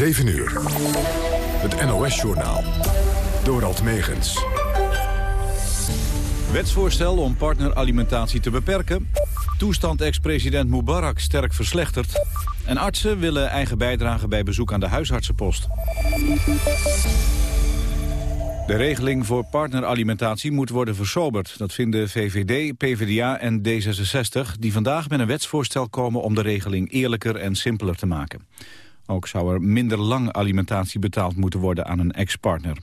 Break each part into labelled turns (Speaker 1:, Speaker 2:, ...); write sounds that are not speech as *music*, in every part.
Speaker 1: 7 uur. Het NOS-journaal. Dorald Megens.
Speaker 2: Wetsvoorstel om partneralimentatie te beperken. Toestand ex-president Mubarak sterk verslechterd. En artsen willen eigen bijdrage bij bezoek aan de huisartsenpost. De regeling voor partneralimentatie moet worden versoberd. Dat vinden VVD, PvdA en D66... die vandaag met een wetsvoorstel komen om de regeling eerlijker en simpeler te maken. Ook zou er minder lang alimentatie betaald moeten worden aan een ex-partner.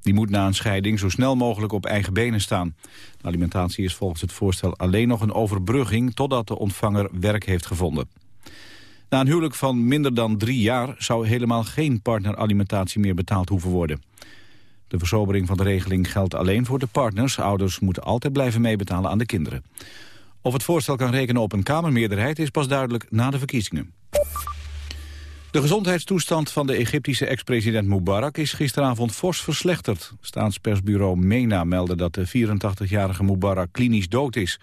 Speaker 2: Die moet na een scheiding zo snel mogelijk op eigen benen staan. De alimentatie is volgens het voorstel alleen nog een overbrugging... totdat de ontvanger werk heeft gevonden. Na een huwelijk van minder dan drie jaar... zou helemaal geen partneralimentatie meer betaald hoeven worden. De versobering van de regeling geldt alleen voor de partners. Ouders moeten altijd blijven meebetalen aan de kinderen. Of het voorstel kan rekenen op een Kamermeerderheid... is pas duidelijk na de verkiezingen. De gezondheidstoestand van de Egyptische ex-president Mubarak is gisteravond fors verslechterd. Staatspersbureau MENA meldde dat de 84-jarige Mubarak klinisch dood is.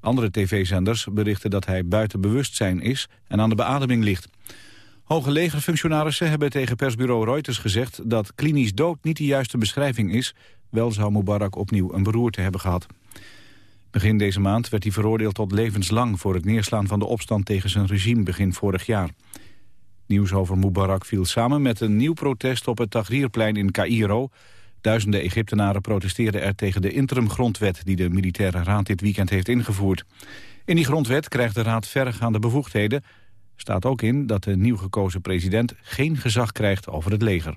Speaker 2: Andere tv-zenders berichten dat hij buiten bewustzijn is en aan de beademing ligt. Hoge legerfunctionarissen hebben tegen persbureau Reuters gezegd dat klinisch dood niet de juiste beschrijving is. Wel zou Mubarak opnieuw een beroerte hebben gehad. Begin deze maand werd hij veroordeeld tot levenslang voor het neerslaan van de opstand tegen zijn regime begin vorig jaar. Nieuws over Mubarak viel samen met een nieuw protest op het Tahrirplein in Cairo. Duizenden Egyptenaren protesteerden er tegen de interimgrondwet die de militaire raad dit weekend heeft ingevoerd. In die grondwet krijgt de raad verregaande bevoegdheden. Staat ook in dat de nieuw gekozen president geen gezag krijgt over het leger.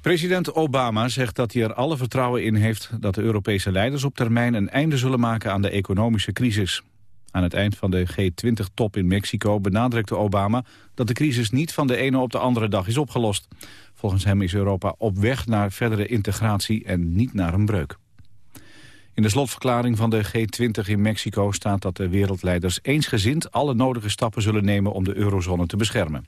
Speaker 2: President Obama zegt dat hij er alle vertrouwen in heeft dat de Europese leiders op termijn een einde zullen maken aan de economische crisis. Aan het eind van de G20-top in Mexico benadrukte Obama dat de crisis niet van de ene op de andere dag is opgelost. Volgens hem is Europa op weg naar verdere integratie en niet naar een breuk. In de slotverklaring van de G20 in Mexico staat dat de wereldleiders eensgezind alle nodige stappen zullen nemen om de eurozone te beschermen.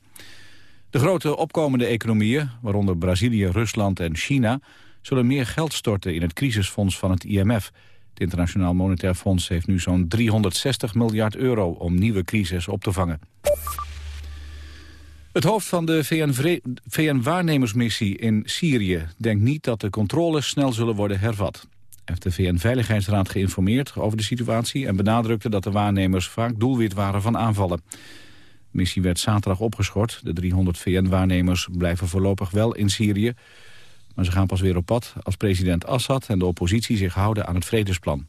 Speaker 2: De grote opkomende economieën, waaronder Brazilië, Rusland en China, zullen meer geld storten in het crisisfonds van het IMF. Het Internationaal Monetair Fonds heeft nu zo'n 360 miljard euro om nieuwe crisis op te vangen. Het hoofd van de VN-waarnemersmissie in Syrië denkt niet dat de controles snel zullen worden hervat. Hij heeft de VN-veiligheidsraad geïnformeerd over de situatie... en benadrukte dat de waarnemers vaak doelwit waren van aanvallen. De missie werd zaterdag opgeschort. De 300 VN-waarnemers blijven voorlopig wel in Syrië. Maar ze gaan pas weer op pad als president Assad en de oppositie zich houden aan het vredesplan.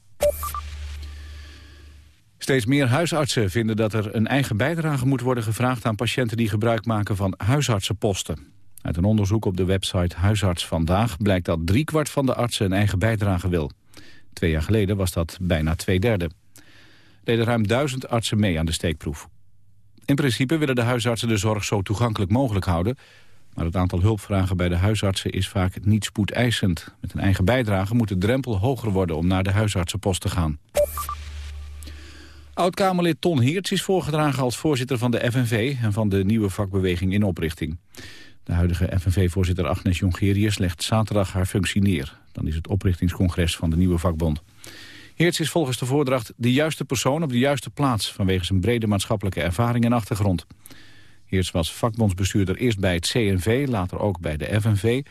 Speaker 2: Steeds meer huisartsen vinden dat er een eigen bijdrage moet worden gevraagd aan patiënten die gebruik maken van huisartsenposten. Uit een onderzoek op de website Huisarts Vandaag blijkt dat driekwart van de artsen een eigen bijdrage wil. Twee jaar geleden was dat bijna twee derde. Deden ruim duizend artsen mee aan de steekproef. In principe willen de huisartsen de zorg zo toegankelijk mogelijk houden... Maar het aantal hulpvragen bij de huisartsen is vaak niet spoedeisend. Met een eigen bijdrage moet de drempel hoger worden om naar de huisartsenpost te gaan. Oud-Kamerlid Ton Heerts is voorgedragen als voorzitter van de FNV... en van de nieuwe vakbeweging in oprichting. De huidige FNV-voorzitter Agnes Jongerius legt zaterdag haar functie neer. Dan is het oprichtingscongres van de nieuwe vakbond. Heerts is volgens de voordracht de juiste persoon op de juiste plaats... vanwege zijn brede maatschappelijke ervaring en achtergrond. Heerts was vakbondsbestuurder eerst bij het CNV, later ook bij de FNV.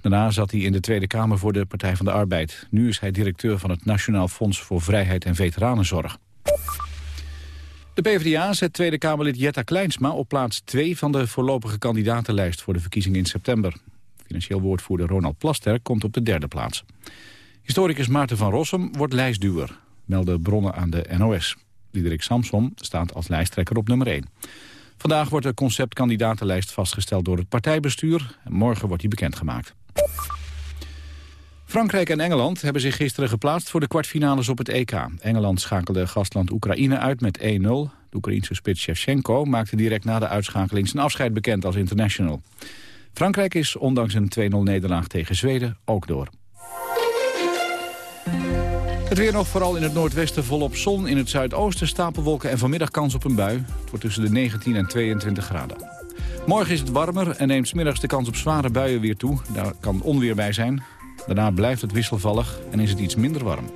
Speaker 2: Daarna zat hij in de Tweede Kamer voor de Partij van de Arbeid. Nu is hij directeur van het Nationaal Fonds voor Vrijheid en Veteranenzorg. De PvdA zet Tweede Kamerlid Jetta Kleinsma op plaats 2 van de voorlopige kandidatenlijst voor de verkiezingen in september. Financieel woordvoerder Ronald Plasterk komt op de derde plaats. Historicus Maarten van Rossum wordt lijstduwer, melden bronnen aan de NOS. Diederik Samsom staat als lijsttrekker op nummer 1. Vandaag wordt de conceptkandidatenlijst vastgesteld door het partijbestuur. En morgen wordt die bekendgemaakt. Frankrijk en Engeland hebben zich gisteren geplaatst voor de kwartfinales op het EK. Engeland schakelde gastland Oekraïne uit met 1-0. De Oekraïense spits Shevchenko maakte direct na de uitschakeling zijn afscheid bekend als international. Frankrijk is ondanks een 2-0 nederlaag tegen Zweden ook door. Het weer nog vooral in het noordwesten volop zon. In het zuidoosten stapelwolken en vanmiddag kans op een bui. Het wordt tussen de 19 en 22 graden. Morgen is het warmer en neemt smiddags de kans op zware buien weer toe. Daar kan onweer bij zijn. Daarna blijft het wisselvallig en is het iets minder warm.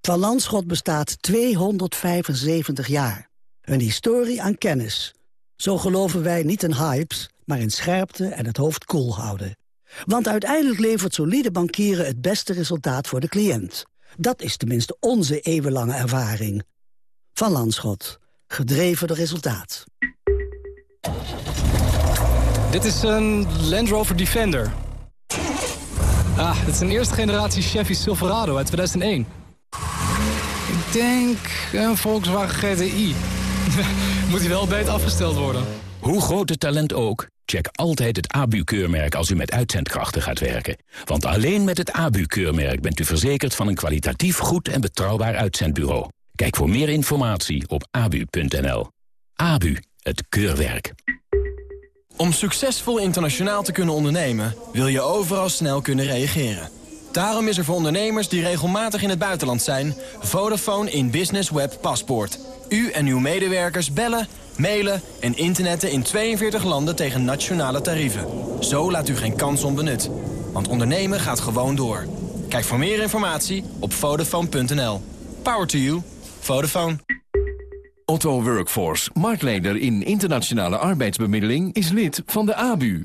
Speaker 3: Van Landschot bestaat 275 jaar. Een historie aan kennis. Zo geloven wij niet in hypes, maar in scherpte en het hoofd koel houden. Want uiteindelijk levert solide bankieren het beste resultaat voor de cliënt. Dat is tenminste onze eeuwenlange ervaring. Van Landschot. Gedreven door resultaat.
Speaker 4: Dit is een Land Rover Defender. Ah, het is een eerste generatie Chevy Silverado uit 2001. Ik denk een Volkswagen GTI. *laughs* Moet hij wel beter afgesteld worden.
Speaker 5: Hoe groot het talent ook, check altijd het ABU-keurmerk als u met uitzendkrachten gaat werken. Want alleen met het ABU-keurmerk bent u verzekerd van een kwalitatief goed en betrouwbaar uitzendbureau. Kijk voor meer informatie op abu.nl. ABU, het keurwerk.
Speaker 6: Om succesvol internationaal te kunnen ondernemen... wil je overal snel kunnen reageren. Daarom is er voor ondernemers die regelmatig in het buitenland zijn... Vodafone in Business Web Paspoort. U en uw medewerkers bellen, mailen en internetten in 42 landen tegen nationale tarieven. Zo laat u geen kans onbenut. Want ondernemen gaat gewoon door. Kijk voor meer informatie op Vodafone.nl. Power to you. Vodafone.
Speaker 7: Otto Workforce, marktleider in internationale arbeidsbemiddeling, is lid van de ABU.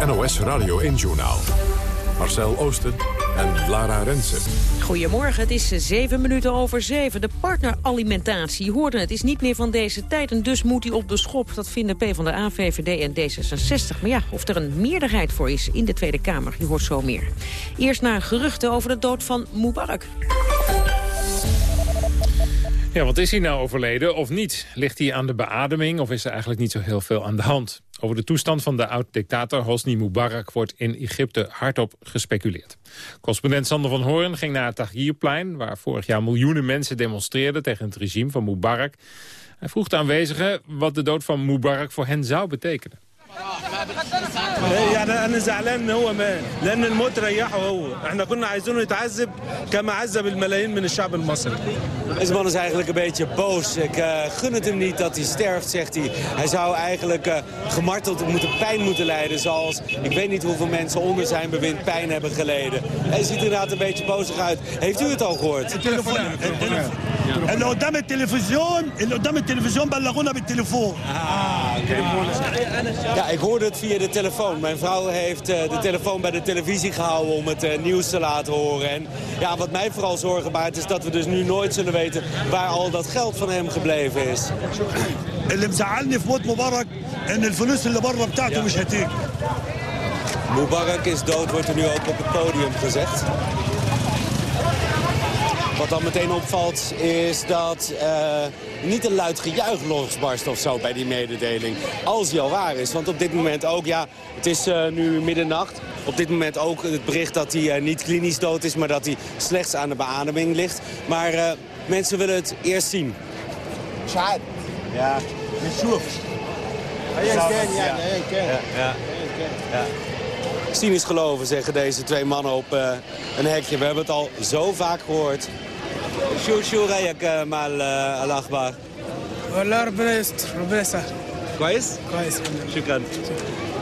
Speaker 1: Het NOS Radio 1-journaal. Marcel Oosten en Lara Rensen.
Speaker 8: Goedemorgen, het is zeven minuten over zeven. De partneralimentatie, je hoorde het, is niet meer van deze tijd... en dus moet hij op de schop. Dat vinden PvdA, VVD en D66. Maar ja, of er een meerderheid voor is in de Tweede Kamer, je hoort zo meer. Eerst naar geruchten over de dood van Mubarak.
Speaker 9: Ja, wat is hij nou overleden of niet? Ligt hij aan de beademing of is er eigenlijk niet zo heel veel aan de hand? Over de toestand van de oud-dictator Hosni Mubarak wordt in Egypte hardop gespeculeerd. Correspondent Sander van Hoorn ging naar het Tahrirplein... waar vorig jaar miljoenen mensen demonstreerden tegen het regime van Mubarak. Hij vroeg de aanwezigen wat de dood van Mubarak voor hen zou betekenen.
Speaker 10: يعني انا زعلان ان هو مات لان الموت ريحه هو احنا كنا عايزينه يتعذب كما عذب الملايين من الشعب المصري
Speaker 11: Deze man is eigenlijk een beetje boos. Ik uh, gun het hem niet dat hij sterft, zegt hij. Hij zou eigenlijk uh, gemarteld moeten, pijn moeten lijden. Zoals, ik weet niet hoeveel mensen onder zijn bewind pijn hebben geleden. Hij ziet er inderdaad een beetje bozig uit. Heeft u het al gehoord?
Speaker 10: اللي قدام التلفزيون اللي قدام التلفزيون بلغونا بالتليفون
Speaker 11: Ja, ik hoorde het via de telefoon. Mijn vrouw heeft uh, de telefoon bij de televisie gehouden om het uh, nieuws te laten horen. En ja, wat mij vooral zorgen baart is dat we dus nu nooit zullen weten waar al dat geld van hem gebleven is.
Speaker 10: اللي مزعلني في موت مبارك ان الفلوس اللي بره بتاعته مش هتيجي
Speaker 11: Mubarak is dood, wordt er nu ook op het podium gezegd. Wat dan meteen opvalt is dat eh, niet een luid gejuich losbarst ofzo bij die mededeling. Als die al waar is. Want op dit moment ook, ja, het is eh, nu middernacht. Op dit moment ook het bericht dat hij eh, niet klinisch dood is, maar dat hij slechts aan de beademing ligt. Maar mensen willen het eerst zien.
Speaker 10: Chad.
Speaker 11: Ja.
Speaker 10: Missouf. Ja,
Speaker 11: ja, ja. ja. Cynisch geloven, zeggen deze twee mannen op een hekje. We hebben het al zo vaak gehoord. شو شو رايك مع الاخبار؟
Speaker 12: والله ربنا يستر ربنا يسهل
Speaker 11: كويس؟
Speaker 12: كويس
Speaker 11: شكرا.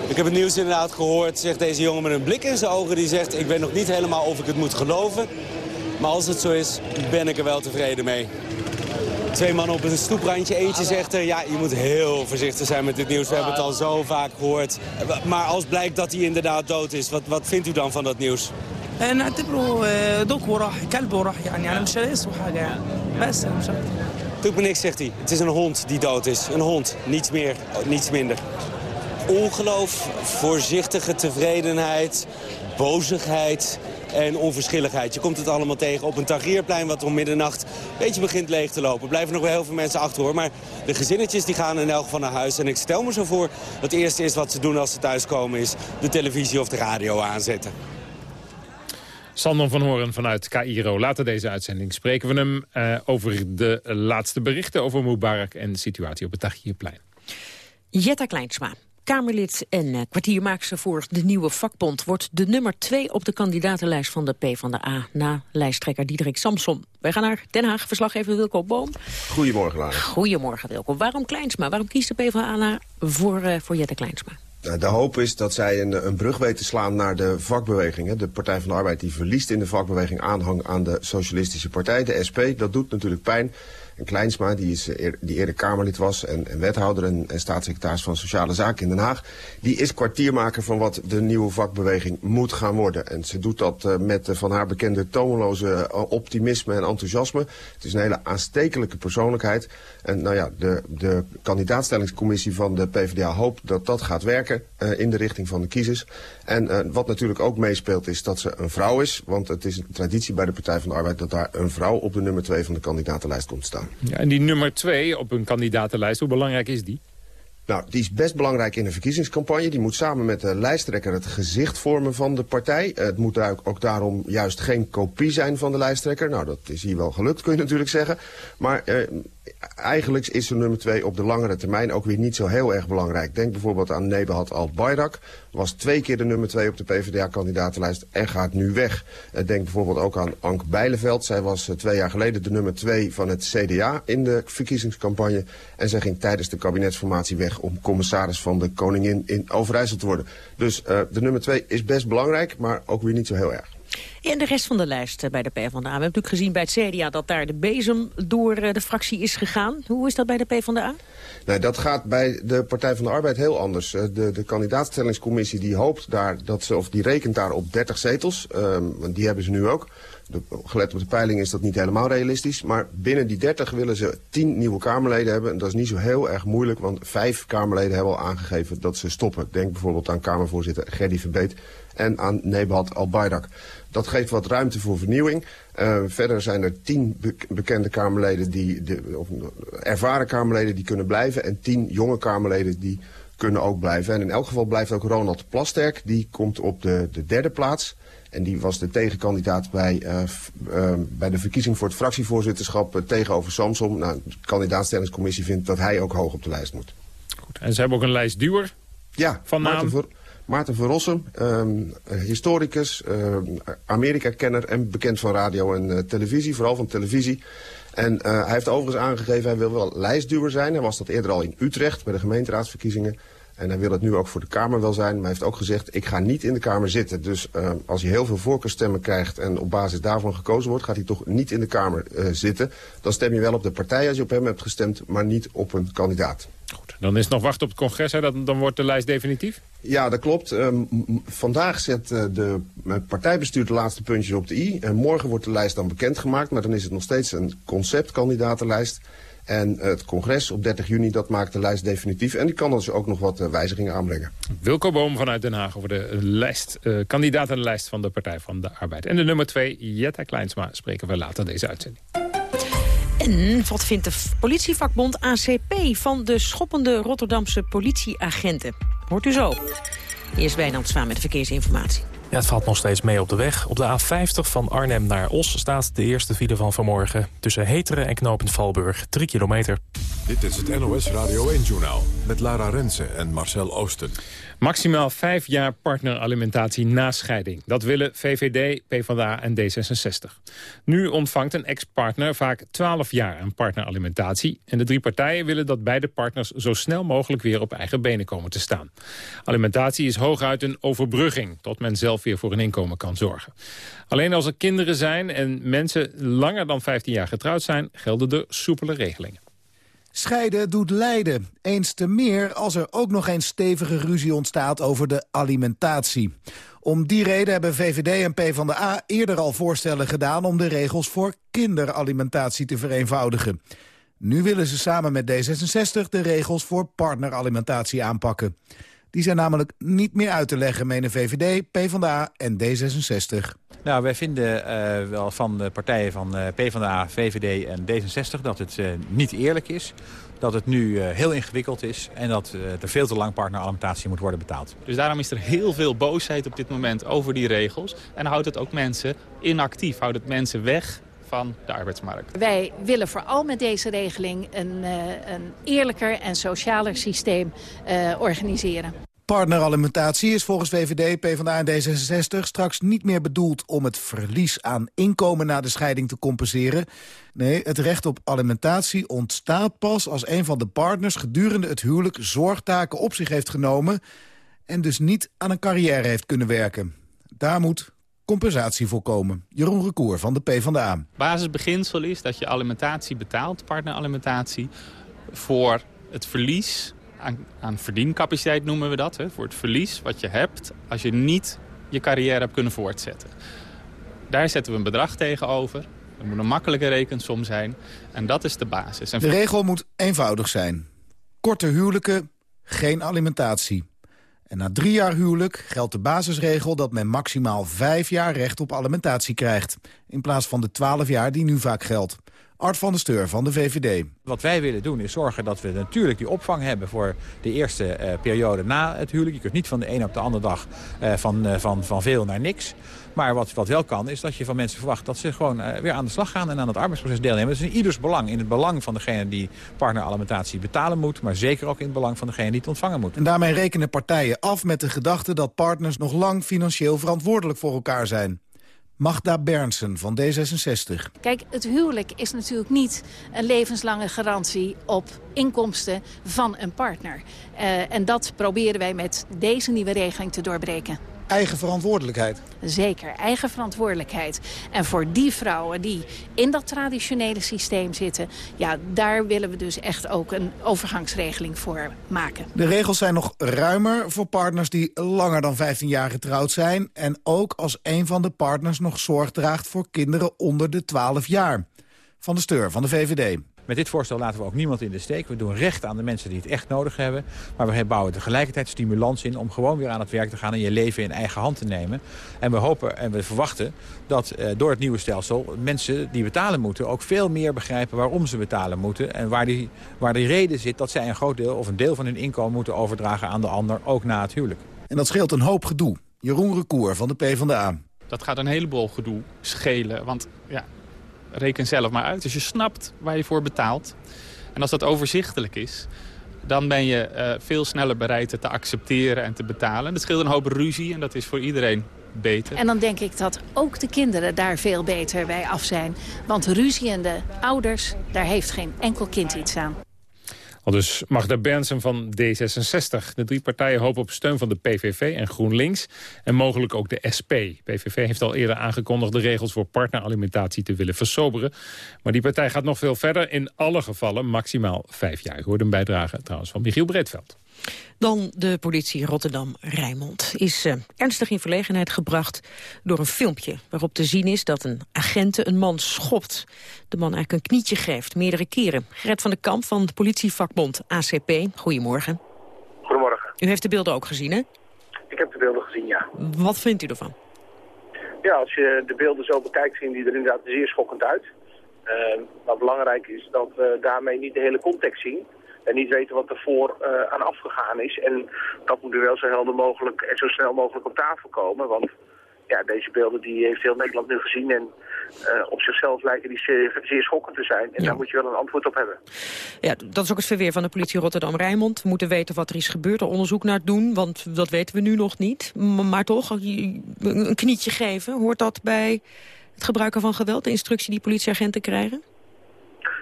Speaker 11: Ik heb het nieuws inderdaad gehoord, zegt deze jongen met een blik in zijn ogen. Die zegt, ik weet nog niet helemaal of ik het moet geloven. Maar als het zo is, ben ik er wel tevreden mee. Twee mannen op een stoeprandje. Eentje zegt er, ja, je moet heel voorzichtig zijn met dit nieuws. We hebben het al zo vaak gehoord. Maar als blijkt dat hij inderdaad dood is, wat, wat vindt u dan van dat nieuws?
Speaker 12: نعتبره دوك وراح كلب وراح يعني انا مش اسمه حاجه يعني بس مش
Speaker 11: Doet me niks, zegt hij. Het is een hond die dood is. Een hond, niets meer, niets minder. Ongeloof, voorzichtige tevredenheid, bozigheid, en onverschilligheid. Je komt het allemaal tegen op een Tagierplein wat om middernacht een beetje begint leeg te lopen. Er blijven nog wel heel veel mensen achter hoor. Maar de gezinnetjes die gaan in elk geval naar huis. En ik stel me zo voor dat het eerste is wat ze doen als ze thuiskomen is de televisie of de radio aanzetten.
Speaker 9: Sandon van Horen vanuit Cairo. Later deze uitzending spreken we hem uh, over de laatste berichten over Mubarak en de situatie op het Tahrirplein.
Speaker 8: Jetta Kleinsma, Kamerlid en uh, kwartiermaakster voor de nieuwe vakbond... wordt de nummer twee op de kandidatenlijst van de PvdA... na lijsttrekker Diederik Samson. Wij gaan naar Den Haag, verslaggever Wilco Boom.
Speaker 13: Goedemorgen, Lara.
Speaker 8: Goedemorgen, Wilco. Waarom Kleinsma? Waarom kiest de PvdA voor, uh, voor Jette Kleinsma?
Speaker 13: Nou, de hoop is dat zij een, een brug weet te slaan naar de vakbewegingen. De Partij van de Arbeid die verliest in de vakbeweging aanhang aan de Socialistische Partij, de SP. Dat doet natuurlijk pijn. En Kleinsma, die, is, eh, die eerder Kamerlid was en, wethouder en, staatssecretaris van Sociale Zaken in Den Haag... die is kwartiermaker van wat de nieuwe vakbeweging moet gaan worden. En ze doet dat uh, met uh, van haar bekende tomeloze optimisme en enthousiasme. Het is een hele aanstekelijke persoonlijkheid. En nou ja, de, de kandidaatstellingscommissie van de PvdA hoopt dat dat gaat werken in de richting van de kiezers. En wat natuurlijk ook meespeelt is dat ze een vrouw is. Want het is een traditie bij de Partij van de Arbeid dat daar een vrouw op de nummer 2 van de kandidatenlijst komt staan.
Speaker 9: Ja, en die nummer twee op een kandidatenlijst, hoe belangrijk is die?
Speaker 13: Nou, die is best belangrijk in de verkiezingscampagne. Die moet samen met de lijsttrekker het gezicht vormen van de partij. Het moet ook daarom juist geen kopie zijn van de lijsttrekker. Nou, dat is hier wel gelukt, kun je natuurlijk zeggen. Maar eh, eigenlijk is de nummer twee op de langere termijn ook weer niet zo heel erg belangrijk. Denk bijvoorbeeld aan Nebahat al-Bayrak. Was twee keer de nummer twee op de PvdA-kandidatenlijst en gaat nu weg. Eh, denk bijvoorbeeld ook aan Ank Bijleveld. Zij was eh, twee jaar geleden de nummer twee van het CDA in de verkiezingscampagne. En zij ging tijdens de kabinetsformatie weg om commissaris van de Koningin in Overijssel te worden. Dus uh, de nummer twee is best belangrijk, maar ook weer niet zo heel erg.
Speaker 8: En de rest van de lijst eh, bij de PvdA. We hebben natuurlijk gezien bij het CDA dat daar de bezem door eh, de fractie is gegaan. Hoe is dat bij de PvdA?
Speaker 13: Nee, dat gaat bij de Partij van de Arbeid heel anders. Eh, de, de kandidaatstellingscommissie die hoopt daar dat ze, of die rekent daar op 30 zetels. Um, die hebben ze nu ook. Gelet op de peiling is dat niet helemaal realistisch. Maar binnen die 30 willen ze 10 nieuwe Kamerleden hebben. En dat is niet zo heel erg moeilijk, want vijf Kamerleden hebben al aangegeven dat ze stoppen. Denk bijvoorbeeld aan Kamervoorzitter Gerdy Verbeet en aan Nebat Al-Bayrak. Dat geeft wat ruimte voor vernieuwing. Uh, verder zijn er tien bekende Kamerleden, die, de, of ervaren Kamerleden die kunnen blijven... en tien jonge Kamerleden die kunnen ook blijven. En in elk geval blijft ook Ronald Plasterk. Die komt op de, de derde plaats. En die was de tegenkandidaat bij, uh, uh, bij de verkiezing voor het fractievoorzitterschap uh, tegenover Samson. Nou, de kandidaatstellingscommissie vindt dat hij ook hoog op de lijst moet.
Speaker 9: Goed. En ze hebben ook een lijstduwer
Speaker 13: ja,
Speaker 9: van naam.
Speaker 13: Maarten Verrossen, um, historicus, um, Amerika-kenner en bekend van radio en uh, televisie, vooral van televisie. En uh, hij heeft overigens aangegeven, hij wil wel lijstduwer zijn. Hij was dat eerder al in Utrecht bij de gemeenteraadsverkiezingen. En hij wil het nu ook voor de Kamer wel zijn. Maar hij heeft ook gezegd, ik ga niet in de Kamer zitten. Dus als hij heel veel voorkeurstemmen krijgt en op basis daarvan gekozen wordt... gaat hij toch niet in de Kamer zitten. Dan stem je wel op de partij als je op hem hebt gestemd, maar niet op een kandidaat.
Speaker 9: Goed, dan is nog wachten op het congres. Hè? Dan wordt de lijst definitief?
Speaker 13: Ja, dat klopt. Um, vandaag zet uh, de partijbestuur de laatste puntjes op de i. En morgen wordt de lijst dan bekendgemaakt. Maar dan is het nog steeds een conceptkandidatenlijst. En het congres op 30 juni, dat maakt de lijst definitief. En die kan dus ook nog wat uh, wijzigingen aanbrengen.
Speaker 9: Wilco Boom vanuit Den Haag over de lijst, uh, kandidatenlijst van de Partij van de Arbeid. En de nummer 2, Jetta Kleinsma, spreken we later deze uitzending.
Speaker 8: En wat vindt de politievakbond ACP van de schoppende Rotterdamse politieagenten? Hoort u zo. Eerst Wijnand Zwaan met de verkeersinformatie.
Speaker 14: Ja, het valt nog steeds mee op de weg. Op de A50 van Arnhem naar Os staat de eerste file van vanmorgen. Tussen Heteren en Knopend Valburg, 3 kilometer.
Speaker 1: Dit is het NOS Radio 1-journaal met Lara Rensen en Marcel Oosten.
Speaker 9: Maximaal vijf jaar partneralimentatie na scheiding. Dat willen VVD, PvdA en D66. Nu ontvangt een ex-partner vaak 12 jaar aan partneralimentatie. En de drie partijen willen dat beide partners zo snel mogelijk weer op eigen benen komen te staan. Alimentatie is hooguit een overbrugging tot men zelf weer voor een inkomen kan zorgen. Alleen als er kinderen zijn en mensen langer dan 15 jaar getrouwd zijn, gelden de soepele regelingen.
Speaker 15: Scheiden doet lijden. Eens te meer als er ook nog eens stevige ruzie ontstaat over de alimentatie. Om die reden hebben VVD en PvdA eerder al voorstellen gedaan... om de regels voor kinderalimentatie te vereenvoudigen. Nu willen ze samen met D66 de regels voor partneralimentatie aanpakken. Die zijn namelijk niet meer uit te leggen, menen VVD, PvdA en D66.
Speaker 16: Nou, wij vinden uh, wel van de partijen van uh, PvdA, VVD en D66 dat het uh, niet eerlijk is. Dat het nu heel ingewikkeld is en dat er veel te lang partneralimentatie moet worden betaald.
Speaker 17: Dus daarom is er heel veel boosheid op dit moment over die regels. En houdt het ook mensen inactief, houdt het mensen weg van de arbeidsmarkt.
Speaker 18: Wij willen vooral met deze regeling een, een eerlijker en socialer systeem organiseren.
Speaker 15: Partneralimentatie is volgens VVD, PvdA en D66 straks niet meer bedoeld om het verlies aan inkomen na de scheiding te compenseren. Nee, het recht op alimentatie ontstaat pas als een van de partners gedurende het huwelijk zorgtaken op zich heeft genomen en dus niet aan een carrière heeft kunnen werken. Daar moet compensatie voor komen. Jeroen Recour van de PvdA.
Speaker 17: Basisbeginsel is dat je alimentatie betaalt, partneralimentatie, voor het verlies aan, aan verdiencapaciteit noemen we dat. Hè, voor het verlies wat je hebt als je niet je carrière hebt kunnen voortzetten. Daar zetten we een bedrag tegenover. Het moet een makkelijke rekensom zijn. En dat is de basis.
Speaker 15: En de regel moet eenvoudig zijn. Korte huwelijken, geen alimentatie. En na drie jaar huwelijk geldt de basisregel dat men maximaal vijf jaar recht op alimentatie krijgt. In plaats van de twaalf jaar die nu vaak geldt. Art van der Steur van de VVD.
Speaker 16: Wat wij willen doen is zorgen dat we natuurlijk die opvang hebben... voor de eerste uh, periode na het huwelijk. Je kunt niet van de ene op de andere dag uh, van, uh, van, van veel naar niks. Maar wat, wat wel kan, is dat je van mensen verwacht... dat ze gewoon weer aan de slag gaan en aan het arbeidsproces deelnemen. Dat is in ieders belang. In het belang van degene die partneralimentatie betalen moet... maar zeker ook in het belang van degene die het ontvangen moet.
Speaker 15: En daarmee rekenen partijen af met de gedachte... dat partners nog lang financieel verantwoordelijk voor elkaar zijn. Magda Bernsen van D66.
Speaker 18: Kijk, het huwelijk is natuurlijk niet een levenslange garantie op inkomsten van een partner. Uh, en dat proberen wij met deze nieuwe regeling te doorbreken
Speaker 15: eigen verantwoordelijkheid.
Speaker 18: Zeker, eigen verantwoordelijkheid. En voor die vrouwen die in dat traditionele systeem zitten... ja, daar willen we dus echt ook een overgangsregeling voor maken.
Speaker 15: De regels zijn nog ruimer voor partners die langer dan 15 jaar getrouwd zijn... en ook als een van de partners nog zorg draagt voor kinderen onder de 12 jaar. Van de Steur van de VVD.
Speaker 16: Met dit voorstel laten we ook niemand in de steek. We doen recht aan de mensen die het echt nodig hebben. Maar we bouwen tegelijkertijd stimulans in om gewoon weer aan het werk te gaan... en je leven in eigen hand te nemen. En we hopen en we verwachten dat eh, door het nieuwe stelsel... mensen die betalen moeten ook veel meer begrijpen waarom ze betalen moeten... en waar die, waar die reden zit dat zij een groot deel of een deel van hun inkomen moeten overdragen aan de ander... ook na het huwelijk.
Speaker 15: En dat scheelt een hoop gedoe. Jeroen Recour van de PvdA.
Speaker 17: Dat gaat een heleboel gedoe schelen. Want ja, reken zelf maar uit. Als je snapt waar je voor betaalt en als dat overzichtelijk is... dan ben je uh, veel sneller bereid het te accepteren en te betalen. Dat scheelt een hoop ruzie en dat is voor iedereen beter.
Speaker 18: En dan denk ik dat ook de kinderen daar veel beter bij af zijn. Want ruziende ouders, daar heeft geen enkel kind iets aan.
Speaker 9: Al dus Magda Bernsen van D66. De drie partijen hopen op steun van de PVV en GroenLinks en mogelijk ook de SP. PVV heeft al eerder aangekondigd de regels voor partneralimentatie te willen versoberen. Maar die partij gaat nog veel verder. In alle gevallen maximaal vijf jaar. Ik hoorde een bijdrage trouwens van Michiel Breedveld.
Speaker 8: Dan de politie Rotterdam-Rijnmond is uh, ernstig in verlegenheid gebracht door een filmpje waarop te zien is dat een agent een man schopt. De man eigenlijk een knietje geeft, meerdere keren. Gert van de Kamp van de politievakbond ACP, goedemorgen.
Speaker 19: Goedemorgen.
Speaker 8: U heeft de beelden ook gezien, hè?
Speaker 19: Ik heb de beelden gezien, ja.
Speaker 8: Wat vindt u ervan?
Speaker 19: Ja, als je de beelden zo bekijkt, zien die er inderdaad zeer schokkend uit. Uh, wat belangrijk is dat we daarmee niet de hele context zien en niet weten wat ervoor uh, aan afgegaan is. En dat moet er wel zo helder mogelijk en zo snel mogelijk op tafel komen. Want ja, deze beelden die heeft heel Nederland nu gezien en uh, op zichzelf lijken die zeer, zeer schokkend te zijn. En ja. daar moet je wel een antwoord op hebben.
Speaker 8: Ja, dat is ook het verweer van de politie Rotterdam-Rijnmond. We moeten weten wat er is gebeurd, er onderzoek naar doen, want dat weten we nu nog niet. Maar toch, een knietje geven, hoort dat bij het gebruiken van geweld, de instructie die politieagenten krijgen?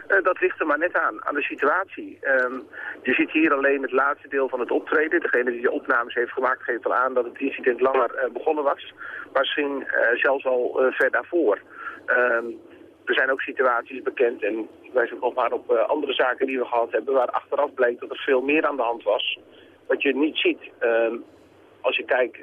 Speaker 19: Uh, dat ligt er maar net aan, aan de situatie. Um, je ziet hier alleen het laatste deel van het optreden. Degene die de opnames heeft gemaakt geeft al aan dat het incident langer uh, begonnen was. Misschien uh, zelfs al ver daarvoor. Um, er zijn ook situaties bekend, en wijs ook nog maar op andere zaken die we gehad hebben... waar achteraf bleek dat er veel meer aan de hand was. Wat je niet ziet. Um, als je kijkt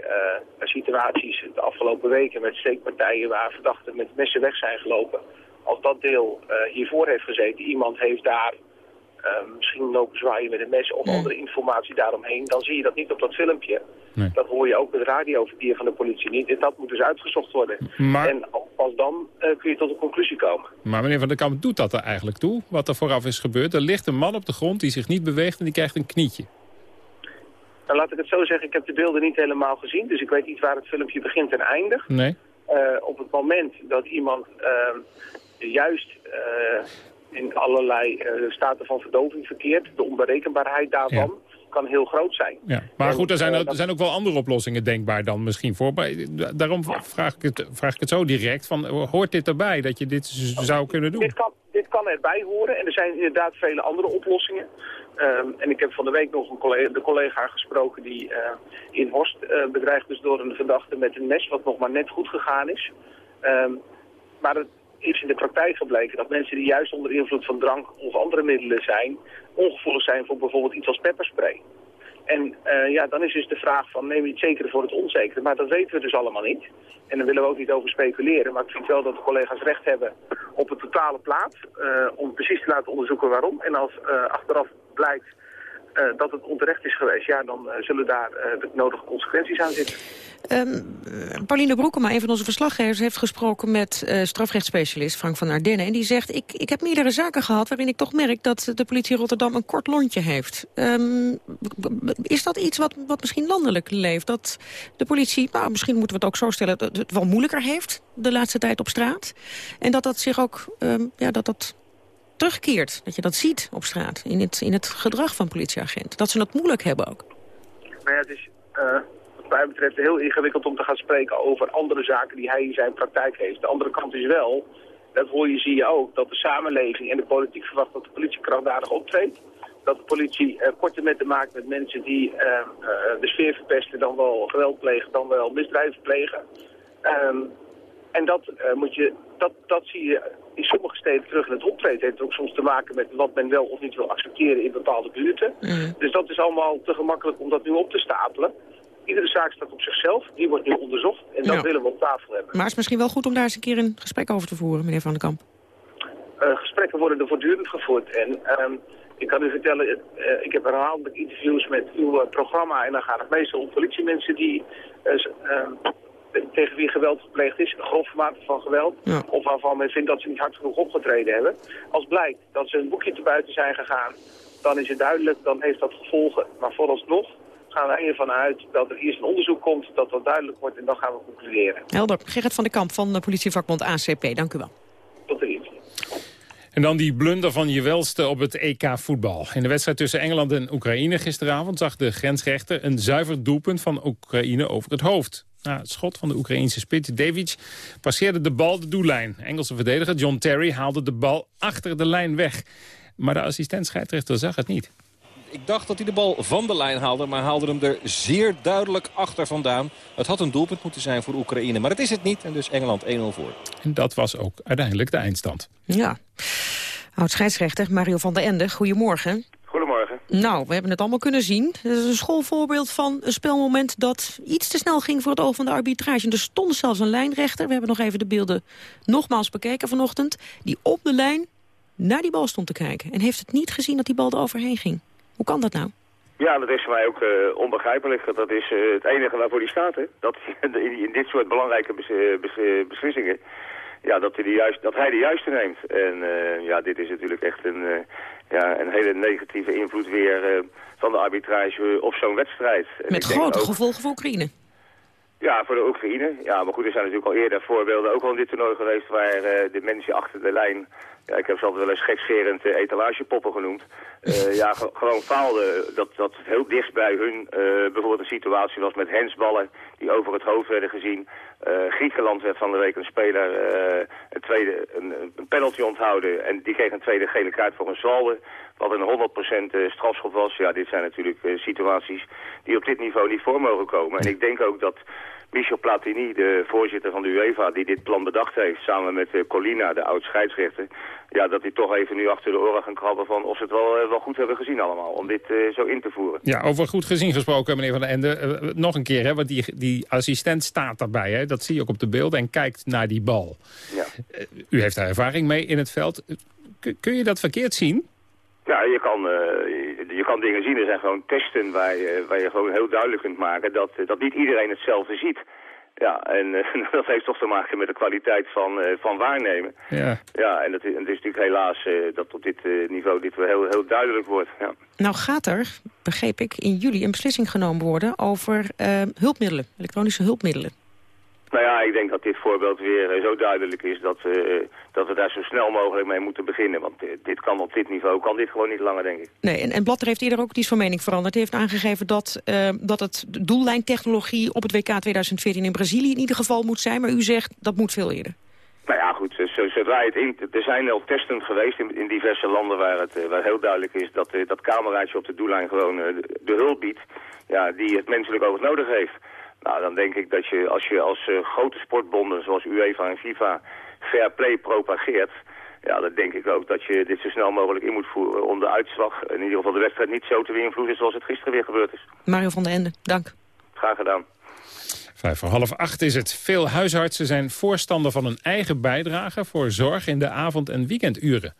Speaker 19: naar situaties de afgelopen weken met steekpartijen... waar verdachten met messen weg zijn gelopen als dat deel uh, hiervoor heeft gezeten, iemand heeft daar eh, misschien lopen zwaaien met een mes of andere informatie daaromheen, dan zie je dat niet op dat filmpje. Dat hoor je ook met radioverkeer van de politie niet. En dat moet dus uitgezocht worden.
Speaker 9: Maar-
Speaker 19: En pas dan eh, kun je tot een conclusie komen.
Speaker 9: Maar meneer Van der Kamp doet dat er eigenlijk toe, wat er vooraf is gebeurd. Er ligt een man op de grond die zich niet beweegt en die krijgt een knietje.
Speaker 19: Nou, laat ik het zo zeggen, ik heb de beelden niet helemaal gezien, dus ik weet niet waar het filmpje begint en eindigt.
Speaker 9: Nee?
Speaker 19: Eh, op het moment dat iemand ehm, juist eh, in allerlei eh, staten van verdoving verkeert, de onberekenbaarheid daarvan kan heel groot zijn.
Speaker 9: Ja. Maar
Speaker 19: En,
Speaker 9: goed, er zijn,
Speaker 19: eh,
Speaker 9: ook- er zijn ook wel andere oplossingen denkbaar dan misschien voor. Maar daarom vraag ik het, vraag ik het zo direct. Van, hoort dit erbij dat je dit z- zou kunnen doen?
Speaker 19: Dit kan, dit kan erbij horen en er zijn inderdaad vele andere oplossingen. Ehm, en ik heb van de week nog een collega, de collega gesproken die in Horst eh, bedreigd is door een verdachte met een mes, wat nog maar net goed gegaan is. Ehm, maar het is in de praktijk gebleken dat mensen die juist onder invloed van drank of andere middelen zijn, ongevoelig zijn voor bijvoorbeeld iets als pepperspray. En eh, ja, dan is dus de vraag van neem je het zekere voor het onzekere. Maar dat weten we dus allemaal niet. En daar willen we ook niet over speculeren. Maar ik vind wel dat de collega's recht hebben op een totale plaat. eh, om precies te laten onderzoeken waarom. En als eh, achteraf blijkt dat het onterecht is geweest... ja, dan eh, zullen daar eh, de nodige consequenties aan zitten.
Speaker 8: Eh, Pauline Broekema, een van onze verslaggevers, heeft gesproken met eh, strafrechtsspecialist Frank van Ardenne. En die zegt, ik, ik heb meerdere zaken gehad waarin ik toch merk dat de politie Rotterdam een kort lontje heeft. Ehm, is dat iets wat, wat misschien landelijk leeft? Dat de politie, nou, misschien moeten we het ook zo stellen, dat het wel moeilijker heeft de laatste tijd op straat. En dat dat zich ook, ehm, ja, dat dat terugkeert. Dat je dat ziet op straat, in het, in het gedrag van politieagenten. Dat ze het moeilijk hebben ook.
Speaker 19: Maar ja, het is eh, wat mij betreft heel ingewikkeld om te gaan spreken over andere zaken die hij in zijn praktijk heeft. De andere kant is wel, dat hoor je, zie je ook, dat de samenleving en de politiek verwacht dat de politie krachtdadig optreedt. Dat de politie eh, korte metten maakt met mensen die eh, de sfeer verpesten, dan wel geweld plegen, dan wel misdrijven plegen. Ehm, en dat, eh, moet je, dat, dat zie je in sommige steden terug in het optreden. Het heeft ook soms te maken met wat men wel of niet wil accepteren in bepaalde buurten. Dus dat is allemaal te gemakkelijk om dat nu op te stapelen. Iedere zaak staat op zichzelf, die wordt nu onderzocht en dat
Speaker 8: Ja.
Speaker 19: willen we op tafel hebben.
Speaker 8: Maar het is misschien wel goed om daar eens een keer een gesprek over te voeren, meneer Van den Kamp.
Speaker 19: Eh, gesprekken worden er voortdurend gevoerd. En ehm, ik kan u vertellen, eh, ik heb herhaaldelijk interviews met uw programma en dan gaat het meestal om politiemensen die eh, ehm, tegen wie geweld gepleegd is, grove mate van geweld, of waarvan men vindt dat ze niet hard genoeg opgetreden hebben. Als blijkt dat ze een boekje te buiten zijn gegaan, dan is het duidelijk, dan heeft dat gevolgen. Maar vooralsnog gaan wij ervan uit dat er eerst een onderzoek komt, dat dat duidelijk wordt en dan gaan we concluderen.
Speaker 8: Helder. Gerrit van den Kamp van de politievakbond ACP, dank u wel.
Speaker 19: Tot de eerste.
Speaker 9: En dan die blunder van je welste op het EK voetbal. In de wedstrijd tussen Engeland en Oekraïne gisteravond... zag de grensrechter een zuiver doelpunt van Oekraïne over het hoofd. Na het schot van de Oekraïense spits Davic passeerde de bal de doellijn. Engelse verdediger John Terry haalde de bal achter de lijn weg. Maar de assistent scheidsrechter zag het niet.
Speaker 20: Ik dacht dat hij de bal van de lijn haalde, maar haalde hem er zeer duidelijk achter vandaan. Het had een doelpunt moeten zijn voor Oekraïne, maar het is het niet. En dus Engeland 1-0 voor.
Speaker 9: En dat was ook uiteindelijk de eindstand.
Speaker 8: Ja. Oud-scheidsrechter Mario van der Ende, goedemorgen. Nou, we hebben het allemaal kunnen zien. Het is een schoolvoorbeeld van een spelmoment dat iets te snel ging voor het oog van de arbitrage. Er stond zelfs een lijnrechter, we hebben nog even de beelden nogmaals bekeken vanochtend, die op de lijn naar die bal stond te kijken. En heeft het niet gezien dat die bal er overheen ging. Hoe kan dat nou?
Speaker 21: Ja, dat is voor mij ook eh, onbegrijpelijk. Dat is eh, het enige waarvoor hij staat. Hè? Dat *laughs* in, dit soort belangrijke eh, bes- beslissingen, ja, dat, hij de juist, dat hij de juiste neemt. En ja, dit is natuurlijk echt een, ja, een hele negatieve invloed weer eh, van de arbitrage op zo'n wedstrijd. En
Speaker 8: Met grote
Speaker 21: ook-
Speaker 8: gevolgen voor Oekraïne.
Speaker 21: Ja, voor de Oekraïne. Ja, maar goed, er zijn natuurlijk al eerder voorbeelden ook al in dit toernooi geweest waar eh, de mensen achter de lijn, ja, ik heb ze altijd wel eens gekscherend uh, etalagepoppen genoemd, eh, *laughs* ja, ge- gewoon faalden. Dat, dat heel dicht bij hun eh, bijvoorbeeld een situatie was met hensballen die over het hoofd werden gezien. Eh, Griekenland werd van de week een speler eh, een, tweede, een, een penalty onthouden en die kreeg een tweede gele kaart voor een zwalde. Wat een 100% strafschop was. Ja, dit zijn natuurlijk eh, situaties die op dit niveau niet voor mogen komen. En ik denk ook dat Michel Platini, de voorzitter van de UEFA, die dit plan bedacht heeft, samen met eh, Colina, de oud-scheidsrechter, ja, dat die toch even nu achter de oren gaan krabben van of ze het wel, eh, wel goed hebben gezien allemaal, om dit eh, zo in te voeren.
Speaker 9: Ja, over goed gezien gesproken, meneer Van den Ende. Nog een keer, hè, want die, die assistent staat daarbij. Hè, dat zie je ook op de beelden en kijkt naar die bal.
Speaker 21: Ja.
Speaker 9: U heeft daar ervaring mee in het veld. Kun, kun je dat verkeerd zien?
Speaker 21: Ja, je kan, je, kan dingen zien. Er zijn gewoon testen waar je, waar je gewoon heel duidelijk kunt maken dat, dat niet iedereen hetzelfde ziet. Ja, en eh, *laughs* dat heeft toch te maken met de kwaliteit van, eh, van waarnemen.
Speaker 9: Ja.
Speaker 21: Ja, en het, is- het is natuurlijk helaas eh, dat op dit eh, niveau dit wel heel, heel duidelijk wordt. Ja.
Speaker 8: Nou gaat er, begreep ik, in juli een beslissing genomen worden over eh, hulpmiddelen, elektronische hulpmiddelen.
Speaker 21: Nou ja, ik denk dat dit voorbeeld weer eh, zo duidelijk is dat, eh, dat we daar zo snel mogelijk mee moeten beginnen. Want eh, dit kan op dit niveau, kan dit gewoon niet langer, denk ik.
Speaker 8: Nee, en, en Blatter heeft eerder ook iets van mening veranderd. Hij heeft aangegeven dat, dat het doellijntechnologie op het WK 2014 in Brazilië in ieder geval moet zijn. Maar u zegt dat moet veel eerder.
Speaker 21: Nou ja, goed, zo- zodra het in, er zijn al testen geweest in, in diverse landen waar het waar heel duidelijk is dat dat cameraatje op de doellijn gewoon de, de hulp biedt ja, die het menselijk oog nodig heeft. Nou, dan denk ik dat je als je als eh, grote sportbonden zoals UEFA en FIFA fair play propageert, ja, dan denk ik ook dat je dit zo snel mogelijk in moet voeren om de uitslag, in ieder geval de wedstrijd, niet zo te beïnvloeden zoals het gisteren weer gebeurd is.
Speaker 8: Mario van den Ende, dank.
Speaker 21: Graag gedaan.
Speaker 9: Vijf voor half acht is het. Veel huisartsen zijn voorstander van een eigen bijdrage... voor zorg in de avond- en weekenduren.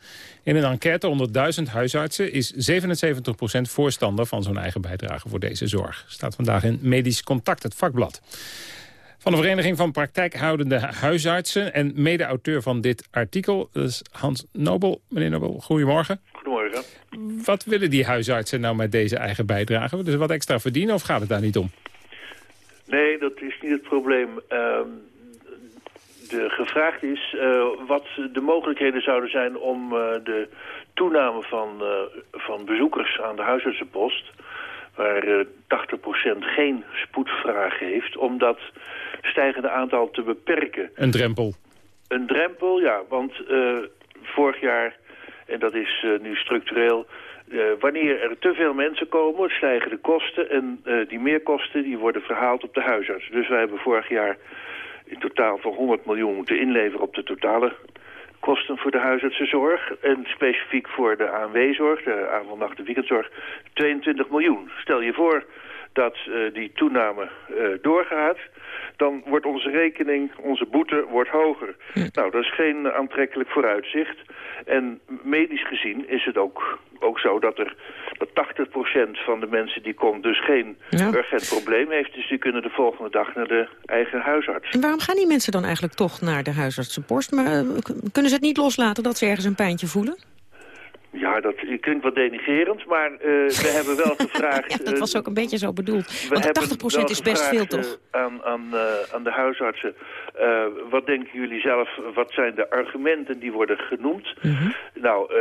Speaker 9: In een enquête onder duizend huisartsen... is 77% voorstander van zo'n eigen bijdrage voor deze zorg. Staat vandaag in Medisch Contact, het vakblad. Van de Vereniging van Praktijkhoudende Huisartsen... en mede-auteur van dit artikel, dat is Hans Nobel. Meneer Nobel, goedemorgen.
Speaker 22: Goedemorgen.
Speaker 9: Wat willen die huisartsen nou met deze eigen bijdrage? Willen ze wat extra verdienen of gaat het daar niet om?
Speaker 22: Nee, dat is niet het probleem. Ehm, de gevraagd is eh, wat de mogelijkheden zouden zijn om eh, de toename van, eh, van bezoekers aan de huisartsenpost, waar eh 80% geen spoedvraag heeft, om dat stijgende aantal te beperken.
Speaker 9: Een drempel.
Speaker 22: Een drempel, ja, want vorig jaar, en dat is nu structureel... eh, wanneer er te veel mensen komen, stijgen de kosten... en eh, die meerkosten die worden verhaald op de huisarts. Dus wij hebben vorig jaar in totaal voor 100 miljoen moeten inleveren... op de totale kosten voor de huisartsenzorg. En specifiek voor de ANW-zorg, de avond, nacht en weekendzorg, 22 miljoen. Stel je voor dat eh, die toename eh, doorgaat, dan wordt onze rekening, onze boete, wordt hoger. Nou, dat is geen aantrekkelijk vooruitzicht. En medisch gezien is het ook, ook zo dat er dat 80% van de mensen die komt dus geen urgent probleem heeft. Dus die kunnen de volgende dag naar de eigen huisarts.
Speaker 8: En waarom gaan die mensen dan eigenlijk toch naar de huisartsenpost? Maar eh, kunnen ze het niet loslaten dat ze ergens een pijntje voelen?
Speaker 22: Ja, dat klinkt wat denigerend, maar eh, we *laughs* hebben wel gevraagd...
Speaker 8: Ja, dat
Speaker 22: eh,
Speaker 8: was ook een beetje zo bedoeld. Want
Speaker 22: hebben
Speaker 8: 80%
Speaker 22: wel
Speaker 8: is best veel, toch?
Speaker 22: eh, aan, aan, eh, aan de huisartsen. wat denken jullie zelf, wat zijn de argumenten die worden genoemd?
Speaker 8: Mhm.
Speaker 22: Nou,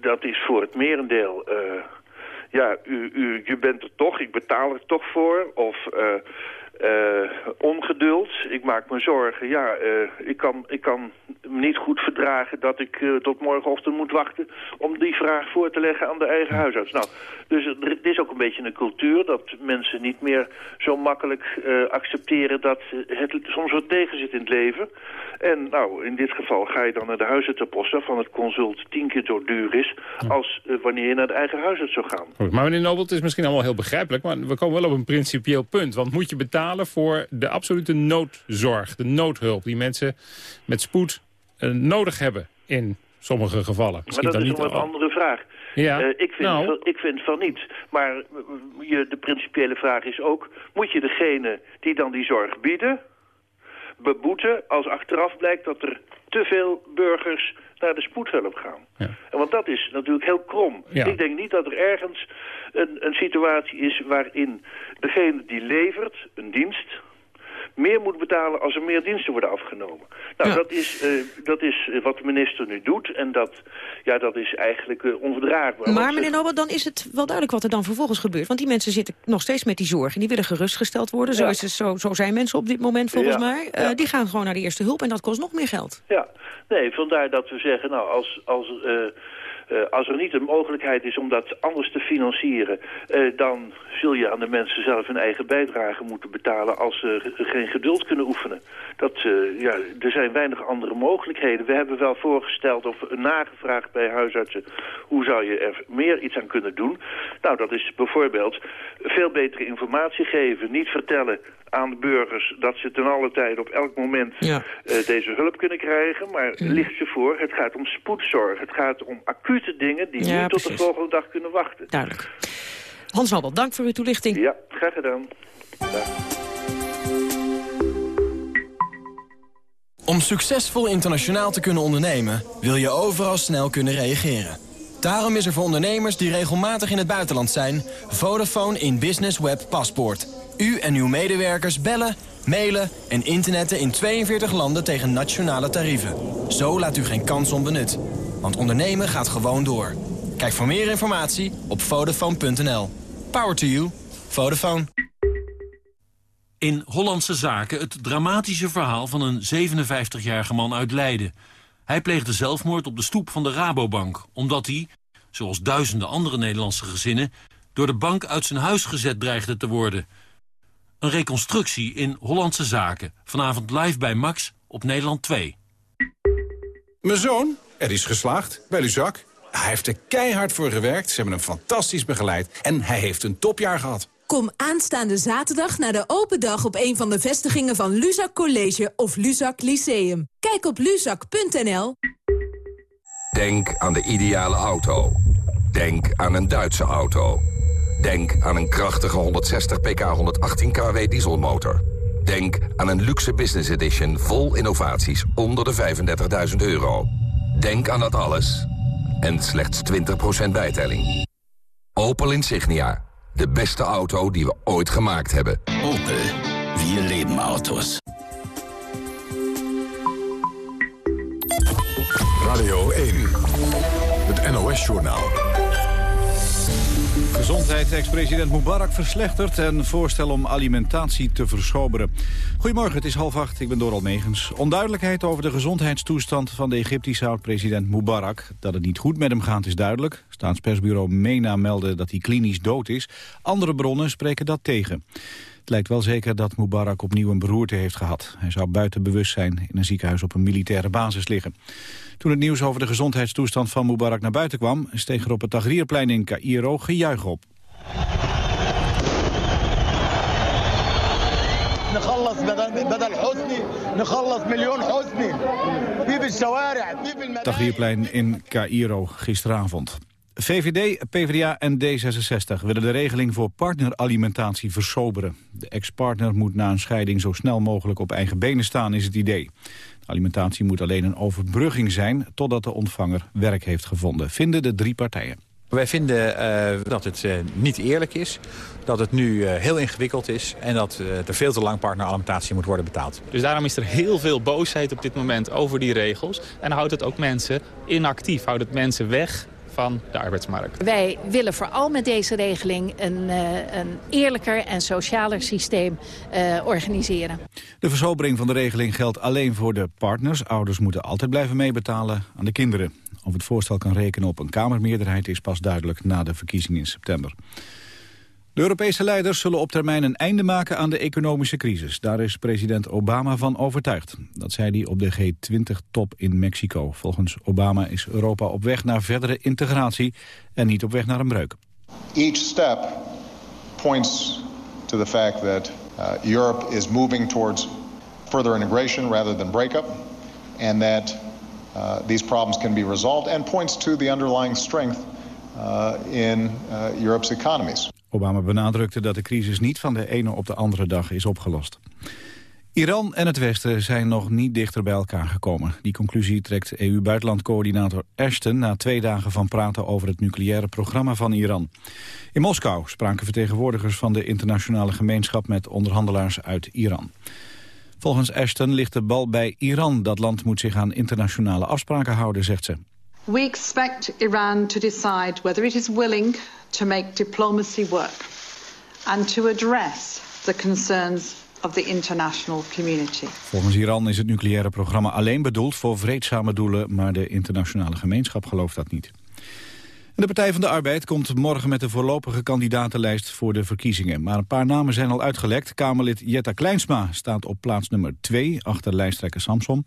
Speaker 22: dat is voor het merendeel... ja, u, u, je bent er toch, ik betaal er toch voor. Of eh, ongeduld, ik maak me zorgen. Ja, eh, ik, kan, ik kan niet goed verdragen dat ik eh, tot morgenochtend moet wachten... om die vraag voor te leggen aan de eigen huisarts. Nou, dus het is ook een beetje een cultuur dat mensen niet meer zo makkelijk accepteren... dat het soms wat tegen zit in het leven. En nou, in dit geval ga je dan naar de huisartsenpost... waarvan het consult tien keer zo duur is... als wanneer je naar de eigen huisarts zou gaan.
Speaker 9: Maar meneer Nobel, het is misschien allemaal heel begrijpelijk... maar we komen wel op een principieel punt. Want moet je betalen voor de absolute noodzorg, de noodhulp... die mensen met spoed eh, nodig hebben in sommige gevallen?
Speaker 22: Maar
Speaker 9: Misschien
Speaker 22: dat
Speaker 9: dan
Speaker 22: is
Speaker 9: niet
Speaker 22: een
Speaker 9: al-
Speaker 22: andere vraag.
Speaker 9: Ja,
Speaker 22: Eh, ik, vind
Speaker 9: nou.
Speaker 22: van, ik vind van niet. Maar eh, je, de principiële vraag is ook... moet je degene die dan die zorg bieden... beboeten als achteraf blijkt dat er te veel burgers naar de spoedhulp gaan. En want dat is natuurlijk heel krom.
Speaker 9: Ja.
Speaker 22: Ik denk niet dat er ergens een, een situatie is waarin degene die levert een dienst meer moet betalen als er meer diensten worden afgenomen. Nou, dat, is, eh, dat is eh, wat de minister nu doet en dat, ja, dat is eigenlijk eh, onverdraagbaar.
Speaker 8: Maar meneer Nobel, dan is het wel duidelijk wat er dan vervolgens gebeurt. Want die mensen zitten nog steeds met die zorg en die willen gerustgesteld worden. Zo,
Speaker 22: Ja.
Speaker 8: is het, zo, zo zijn mensen op dit moment volgens
Speaker 22: Ja,
Speaker 8: mij. Die gaan gewoon naar de eerste hulp en dat kost nog meer geld.
Speaker 22: Ja, nee, vandaar dat we zeggen, nou, als, als, als er niet een mogelijkheid is om dat anders te financieren, eh, dan zul je aan de mensen zelf een eigen bijdrage moeten betalen als ze ge- geen geduld kunnen oefenen. Dat, eh, ja, er zijn weinig andere mogelijkheden. We hebben wel voorgesteld of nagevraagd bij huisartsen, hoe zou je er meer iets aan kunnen doen? Nou, dat is bijvoorbeeld veel betere informatie geven, niet vertellen aan de burgers dat ze ten alle tijde op elk moment
Speaker 8: Ja.
Speaker 22: eh, deze hulp kunnen krijgen. Maar ligt ze voor, het gaat om spoedzorg. Het gaat om acute dingen die
Speaker 8: Ja,
Speaker 22: niet tot de volgende dag kunnen wachten.
Speaker 8: Duidelijk. Hans Wabbel, dank voor uw toelichting.
Speaker 22: Ja, graag gedaan.
Speaker 6: Om succesvol internationaal te kunnen ondernemen... wil je overal snel kunnen reageren. Daarom is er voor ondernemers die regelmatig in het buitenland zijn... Vodafone in Business Web Paspoort. U en uw medewerkers bellen, mailen en internetten in 42 landen tegen nationale tarieven. Zo laat u geen kans onbenut. Want ondernemen gaat gewoon door. Kijk voor meer informatie op Vodafone.nl. Power to you. Vodafone.
Speaker 23: In Hollandse Zaken het dramatische verhaal van een 57-jarige man uit Leiden. Hij pleegde zelfmoord op de stoep van de Rabobank... omdat hij, zoals duizenden andere Nederlandse gezinnen... door de bank uit zijn huis gezet dreigde te worden. Een reconstructie in Hollandse Zaken. Vanavond live bij Max op Nederland 2.
Speaker 24: Mijn zoon, er is geslaagd bij Luzak. Hij heeft er keihard voor gewerkt, ze hebben hem fantastisch begeleid... en hij heeft een topjaar gehad.
Speaker 25: Kom aanstaande zaterdag naar de open dag op een van de vestigingen van Luzak College of Luzak Lyceum. Kijk op luzak.nl.
Speaker 26: Denk aan de ideale auto. Denk aan een Duitse auto. Denk aan een krachtige 160 pk 118 kW dieselmotor. Denk aan een luxe business edition vol innovaties onder de 35.000 euro. Denk aan dat alles. En slechts 20% bijtelling. Opel Insignia. De beste auto die we ooit gemaakt hebben.
Speaker 5: Opel. Wir leben Autos.
Speaker 1: Radio 1. Het NOS-journaal.
Speaker 2: Gezondheid ex-president Mubarak verslechtert en voorstel om alimentatie te versoberen. Goedemorgen, het is half acht, ik ben Doral Megens. Onduidelijkheid over de gezondheidstoestand van de Egyptische oud-president Mubarak. Dat het niet goed met hem gaat is duidelijk. Staatspersbureau MENA meldde dat hij klinisch dood is. Andere bronnen spreken dat tegen. Het lijkt wel zeker dat Mubarak opnieuw een beroerte heeft gehad. Hij zou buiten bewustzijn in een ziekenhuis op een militaire basis liggen. Toen het nieuws over de gezondheidstoestand van Mubarak naar buiten kwam... steeg er op het Tahrirplein in Cairo gejuich op. Tahrirplein in Cairo gisteravond. VVD, PvdA en D66 willen de regeling voor partneralimentatie versoberen. De ex-partner moet na een scheiding zo snel mogelijk op eigen benen staan, is het idee. De alimentatie moet alleen een overbrugging zijn totdat de ontvanger werk heeft gevonden, vinden de drie partijen.
Speaker 16: Wij vinden eh, dat het eh, niet eerlijk is, dat het nu eh, heel ingewikkeld is... en dat eh, er veel te lang partneralimentatie moet worden betaald.
Speaker 17: Dus daarom is er heel veel boosheid op dit moment over die regels. En houdt het ook mensen inactief, houdt het mensen weg van de arbeidsmarkt.
Speaker 18: Wij willen vooral met deze regeling een, eh, een eerlijker en socialer systeem eh, organiseren.
Speaker 2: De versobering van de regeling geldt alleen voor de partners. Ouders moeten altijd blijven meebetalen aan de kinderen. Of het voorstel kan rekenen op een Kamermeerderheid is pas duidelijk na de verkiezingen in september. De Europese leiders zullen op termijn een einde maken aan de economische crisis. Daar is president Obama van overtuigd. Dat zei hij op de G20-top in Mexico. Volgens Obama is Europa op weg naar verdere integratie en niet op weg naar een breuk.
Speaker 27: Each step points to the fact that uh, Europe is moving towards further integration rather than breakup, and that uh, these problems can be resolved, and points to the underlying strength uh, in uh, Europe's economies.
Speaker 2: Obama benadrukte dat de crisis niet van de ene op de andere dag is opgelost. Iran en het Westen zijn nog niet dichter bij elkaar gekomen. Die conclusie trekt EU-buitenlandcoördinator Ashton... na twee dagen van praten over het nucleaire programma van Iran. In Moskou spraken vertegenwoordigers van de internationale gemeenschap... met onderhandelaars uit Iran. Volgens Ashton ligt de bal bij Iran. Dat land moet zich aan internationale afspraken houden, zegt ze.
Speaker 28: We expect Iran to decide whether it is willing to make diplomacy work and to address the concerns of the international community.
Speaker 2: Volgens Iran is het nucleaire programma alleen bedoeld voor vreedzame doelen... maar de internationale gemeenschap gelooft dat niet. De Partij van de Arbeid komt morgen met de voorlopige kandidatenlijst voor de verkiezingen. Maar een paar namen zijn al uitgelekt. Kamerlid Jetta Kleinsma staat op plaats nummer 2 achter lijsttrekker Samson.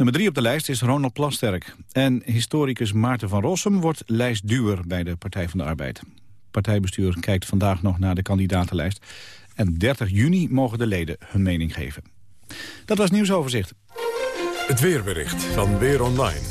Speaker 2: Nummer 3 op de lijst is Ronald Plasterk. En historicus Maarten van Rossum wordt lijstduwer bij de Partij van de Arbeid. Partijbestuur kijkt vandaag nog naar de kandidatenlijst. En 30 juni mogen de leden hun mening geven. Dat was nieuwsoverzicht.
Speaker 1: Het weerbericht van Weer Online.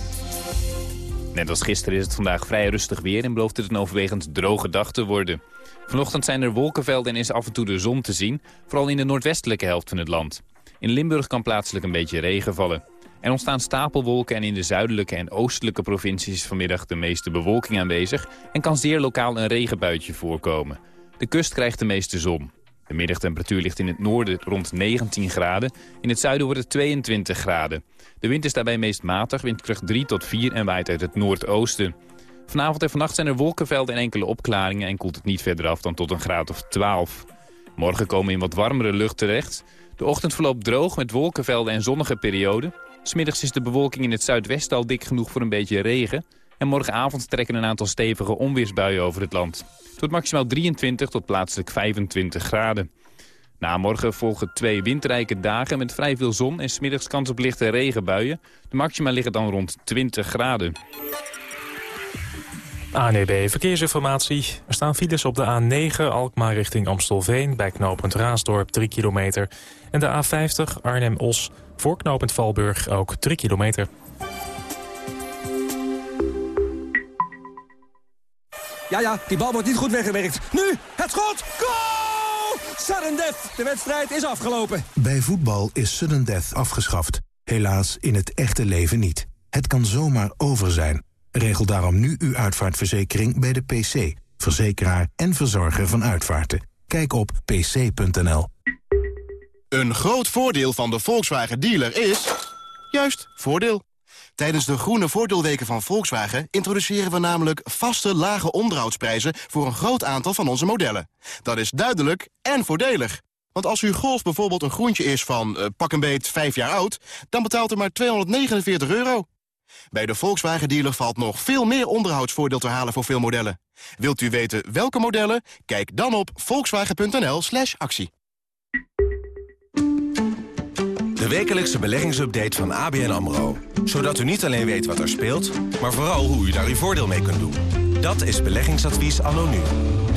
Speaker 29: Net als gisteren is het vandaag vrij rustig weer en belooft het een overwegend droge dag te worden. Vanochtend zijn er wolkenvelden en is af en toe de zon te zien, vooral in de noordwestelijke helft van het land. In Limburg kan plaatselijk een beetje regen vallen. Er ontstaan stapelwolken en in de zuidelijke en oostelijke provincies vanmiddag de meeste bewolking aanwezig en kan zeer lokaal een regenbuitje voorkomen. De kust krijgt de meeste zon. De middagtemperatuur ligt in het noorden rond 19 graden, in het zuiden wordt het 22 graden. De wind is daarbij meest matig, windkracht 3 tot 4 en waait uit het noordoosten. Vanavond en vannacht zijn er wolkenvelden en enkele opklaringen en koelt het niet verder af dan tot een graad of 12. Morgen komen we in wat warmere lucht terecht. De ochtend verloopt droog met wolkenvelden en zonnige perioden. Smiddags is de bewolking in het zuidwesten al dik genoeg voor een beetje regen. En morgenavond trekken een aantal stevige onweersbuien over het land. Tot maximaal 23 tot plaatselijk 25 graden. Na morgen volgen twee windrijke dagen met vrij veel zon en smiddags kans op lichte regenbuien. De maxima liggen dan rond 20 graden.
Speaker 30: ANEB Verkeersinformatie. Er staan files op de A9 Alkmaar richting Amstelveen... bij knooppunt Raasdorp 3 kilometer. En de A50 Arnhem-Os voor knooppunt Valburg ook 3 kilometer.
Speaker 31: Ja, ja, die bal wordt niet goed weggewerkt. Nu, het schot! Goal! Sudden death. De wedstrijd is afgelopen.
Speaker 15: Bij voetbal is sudden death afgeschaft. Helaas in het echte leven niet. Het kan zomaar over zijn. Regel daarom nu uw uitvaartverzekering bij de PC, verzekeraar en verzorger van uitvaarten. Kijk op pc.nl.
Speaker 32: Een groot voordeel van de Volkswagen dealer is... juist, voordeel. Tijdens de groene voordeelweken van Volkswagen introduceren we namelijk vaste lage onderhoudsprijzen voor een groot aantal van onze modellen. Dat is duidelijk en voordelig. Want als uw Golf bijvoorbeeld een groentje is van uh, pak een beet 5 jaar oud, dan betaalt u maar 249 euro. Bij de Volkswagen dealer valt nog veel meer onderhoudsvoordeel te halen voor veel modellen. Wilt u weten welke modellen? Kijk dan op volkswagen.nl slash actie.
Speaker 6: De wekelijkse beleggingsupdate van ABN AMRO. Zodat u niet alleen weet wat er speelt, maar vooral hoe u daar uw voordeel mee kunt doen. Dat is beleggingsadvies anno nu.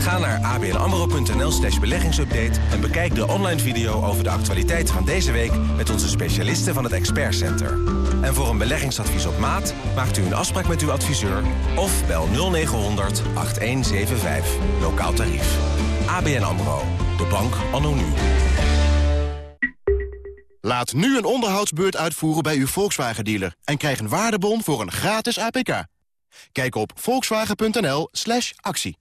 Speaker 6: Ga naar abnamro.nl slash beleggingsupdate... en bekijk de online video over de actualiteiten van deze week... met onze specialisten van het Expert Center. En voor een beleggingsadvies op maat... maakt u een afspraak met uw adviseur... of bel 0900 8175. Lokaal tarief. ABN AMRO. De bank anno.
Speaker 32: Laat nu een onderhoudsbeurt uitvoeren bij uw Volkswagen-dealer... en krijg een waardebon voor een gratis APK. Kijk op volkswagen.nl actie.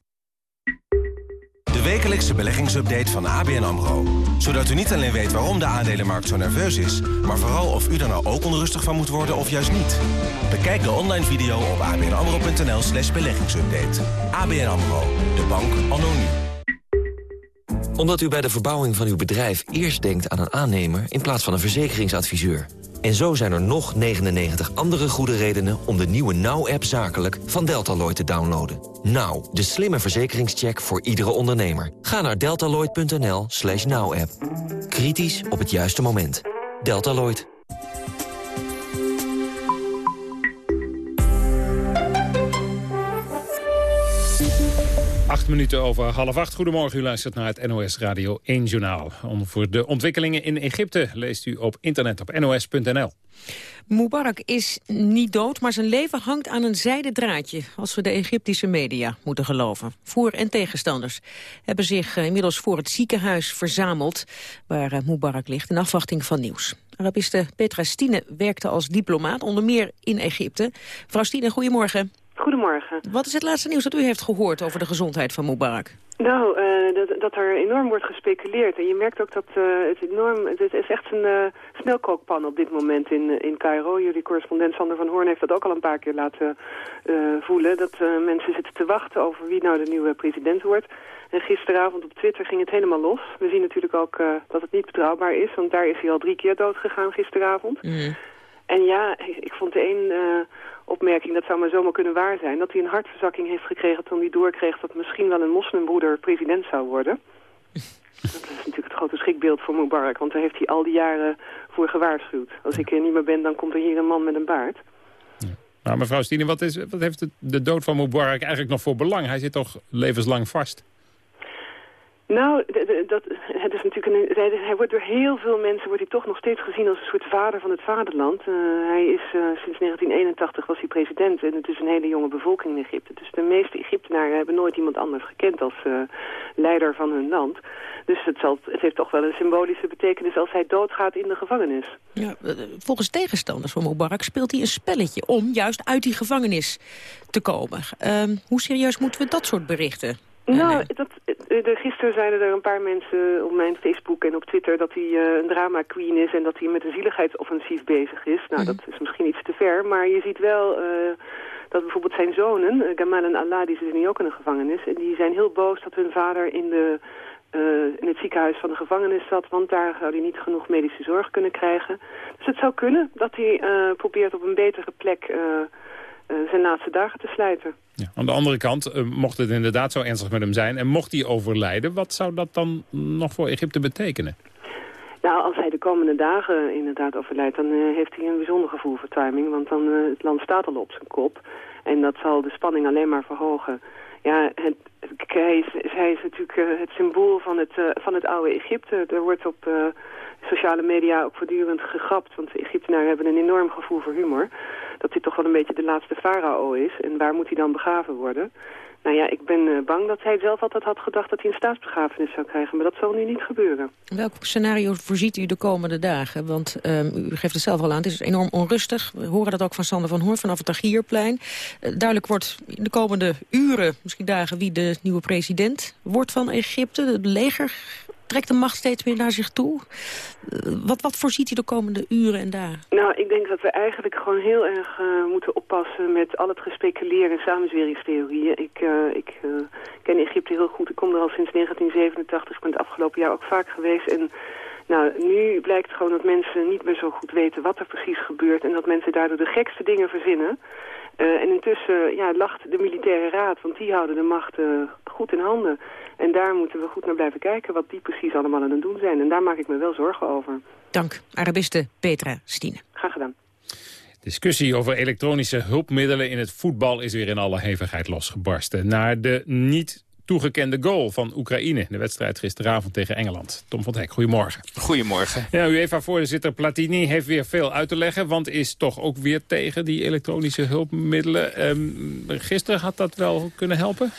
Speaker 6: De wekelijkse beleggingsupdate van ABN AMRO. Zodat u niet alleen weet waarom de aandelenmarkt zo nerveus is... maar vooral of u er nou ook onrustig van moet worden of juist niet. Bekijk de online video op abnamro.nl slash beleggingsupdate. ABN AMRO, de bank anno
Speaker 33: omdat u bij de verbouwing van uw bedrijf eerst denkt aan een aannemer... in plaats van een verzekeringsadviseur. En zo zijn er nog 99 andere goede redenen om de nieuwe Now-app zakelijk van Deltaloid te downloaden. Now, de slimme verzekeringscheck voor iedere ondernemer. Ga naar deltaloid.nl slash now-app. Kritisch op het juiste moment. Deltaloid.
Speaker 9: Acht minuten over half acht. Goedemorgen, u luistert naar het NOS Radio 1 Journaal. Voor de ontwikkelingen in Egypte leest u op internet op nos.nl.
Speaker 8: Mubarak is niet dood, maar zijn leven hangt aan een zijden draadje... als we de Egyptische media moeten geloven. Voor- en tegenstanders hebben zich eh, inmiddels voor het ziekenhuis verzameld... waar eh, Mubarak ligt, in afwachting van nieuws. Arabiste Petra Stine werkte als diplomaat, onder meer in Egypte. Mevrouw Stine, goedemorgen.
Speaker 34: Goedemorgen.
Speaker 8: Wat is het laatste nieuws dat u heeft gehoord over de gezondheid van Mubarak?
Speaker 34: Nou, uh, dat, dat, er enorm wordt gespeculeerd. En je merkt ook dat uh, het enorm... Het is echt een uh, snelkookpan op dit moment in, in Cairo. Jullie correspondent Sander van Hoorn heeft dat ook al een paar keer laten voelen. Dat mensen zitten te wachten over wie nou de nieuwe president wordt. En gisteravond op Twitter ging het helemaal los. We zien natuurlijk ook dat het niet betrouwbaar is. Want daar is hij al drie keer dood gegaan gisteravond. Mm. En ja, ik vond de een opmerking, dat zou maar zomaar kunnen waar zijn... dat hij een hartverzakking heeft gekregen toen hij doorkreeg... dat misschien wel een moslimbroeder president zou worden. *laughs* Dat is natuurlijk het grote schrikbeeld voor Mubarak, want daar heeft hij al die jaren voor gewaarschuwd. Als ik er niet meer ben, dan komt er hier een man met een baard.
Speaker 9: Nou, mevrouw Stine, wat, is, wat heeft de dood van Mubarak eigenlijk nog voor belang? Hij zit toch levenslang vast?
Speaker 34: Nou, dat, *laughs* het is natuurlijk een, hij, wordt door heel veel mensen wordt hij toch nog steeds gezien als een soort vader van het vaderland. Uh, hij is uh, sinds 1981 was hij president en het is een hele jonge bevolking in Egypte. Dus de meeste Egyptenaren hebben nooit iemand anders gekend als uh, leider van hun land. Dus het, zal, het heeft toch wel een symbolische betekenis als hij doodgaat in de gevangenis.
Speaker 8: Ja, volgens tegenstanders van Mubarak speelt hij een spelletje om juist uit die gevangenis te komen. Ehm, hoe serieus moeten we dat soort berichten
Speaker 34: nou, dat, de, gisteren zeiden er een paar mensen op mijn Facebook en op Twitter... dat hij uh, een drama queen is en dat hij met een zieligheidsoffensief bezig is. Nou, mhm. dat is misschien iets te ver, maar je ziet wel... Uh, dat bijvoorbeeld zijn zonen, Gamal en Allah, die zitten nu ook in de gevangenis... en die zijn heel boos dat hun vader in, de, in het ziekenhuis van de gevangenis zat... want daar zou hij niet genoeg medische zorg kunnen krijgen. Dus het zou kunnen dat hij probeert op een betere plek eh, zijn laatste dagen te slijten.
Speaker 9: Ja, aan de andere kant, eh, mocht het inderdaad zo ernstig met hem zijn... en mocht hij overlijden, wat zou dat dan nog voor Egypte betekenen?
Speaker 34: Nou, als hij de komende dagen inderdaad overlijdt... dan uh, heeft hij een bijzonder gevoel voor timing. Want dan uh, het land staat al op zijn kop. En dat zal de spanning alleen maar verhogen. Ja, het, hij, is, hij is natuurlijk het symbool van het, van het oude Egypte. Er wordt op sociale media ook voortdurend gegrapt. Want de Egyptenaren hebben een enorm gevoel voor humor dat hij toch wel een beetje de laatste farao is. En waar moet hij dan begraven worden? Nou ja, ik ben uh, bang dat hij zelf altijd had gedacht dat hij een staatsbegrafenis zou krijgen. Maar dat zal nu niet gebeuren.
Speaker 8: Welk scenario voorziet u de komende dagen? Want um, u geeft het zelf al aan, het is enorm onrustig. We horen dat ook van Sander van Hoorn vanaf het Tagierplein. Uh, duidelijk wordt in de komende uren, misschien dagen, wie de nieuwe president wordt van Egypte. Het leger trekt de macht steeds meer naar zich toe. Eh, wat, wat voorziet u de komende uren en dagen?
Speaker 34: Nou, ik denk dat we eigenlijk gewoon heel erg uh, moeten oppassen met al het gespeculeer en samenzweringstheorieën. Ik, uh, ik ken Egypte heel goed. Ik kom er al sinds 1987. Ik ben het afgelopen jaar ook vaak geweest. En nou, nu blijkt gewoon dat mensen niet meer zo goed weten wat er precies gebeurt. En dat mensen daardoor de gekste dingen verzinnen. En intussen ja, lacht de militaire raad, want die houden de macht goed in handen. En daar moeten we goed naar blijven kijken wat die precies allemaal aan het doen zijn. En daar maak ik me wel zorgen over.
Speaker 8: Dank, Arabiste Petra Stine.
Speaker 34: Graag gedaan.
Speaker 9: Discussie over elektronische hulpmiddelen in het voetbal is weer in alle hevigheid losgebarsten. Naar de niet toegekende goal van Oekraïne. De wedstrijd gisteravond tegen Engeland. Tom van Hek, goedemorgen.
Speaker 35: Goedemorgen.
Speaker 9: Ja, UEFA-voorzitter Platini heeft weer veel uit te leggen... want is toch ook weer tegen die elektronische hulpmiddelen. Um, gisteren had dat wel kunnen helpen?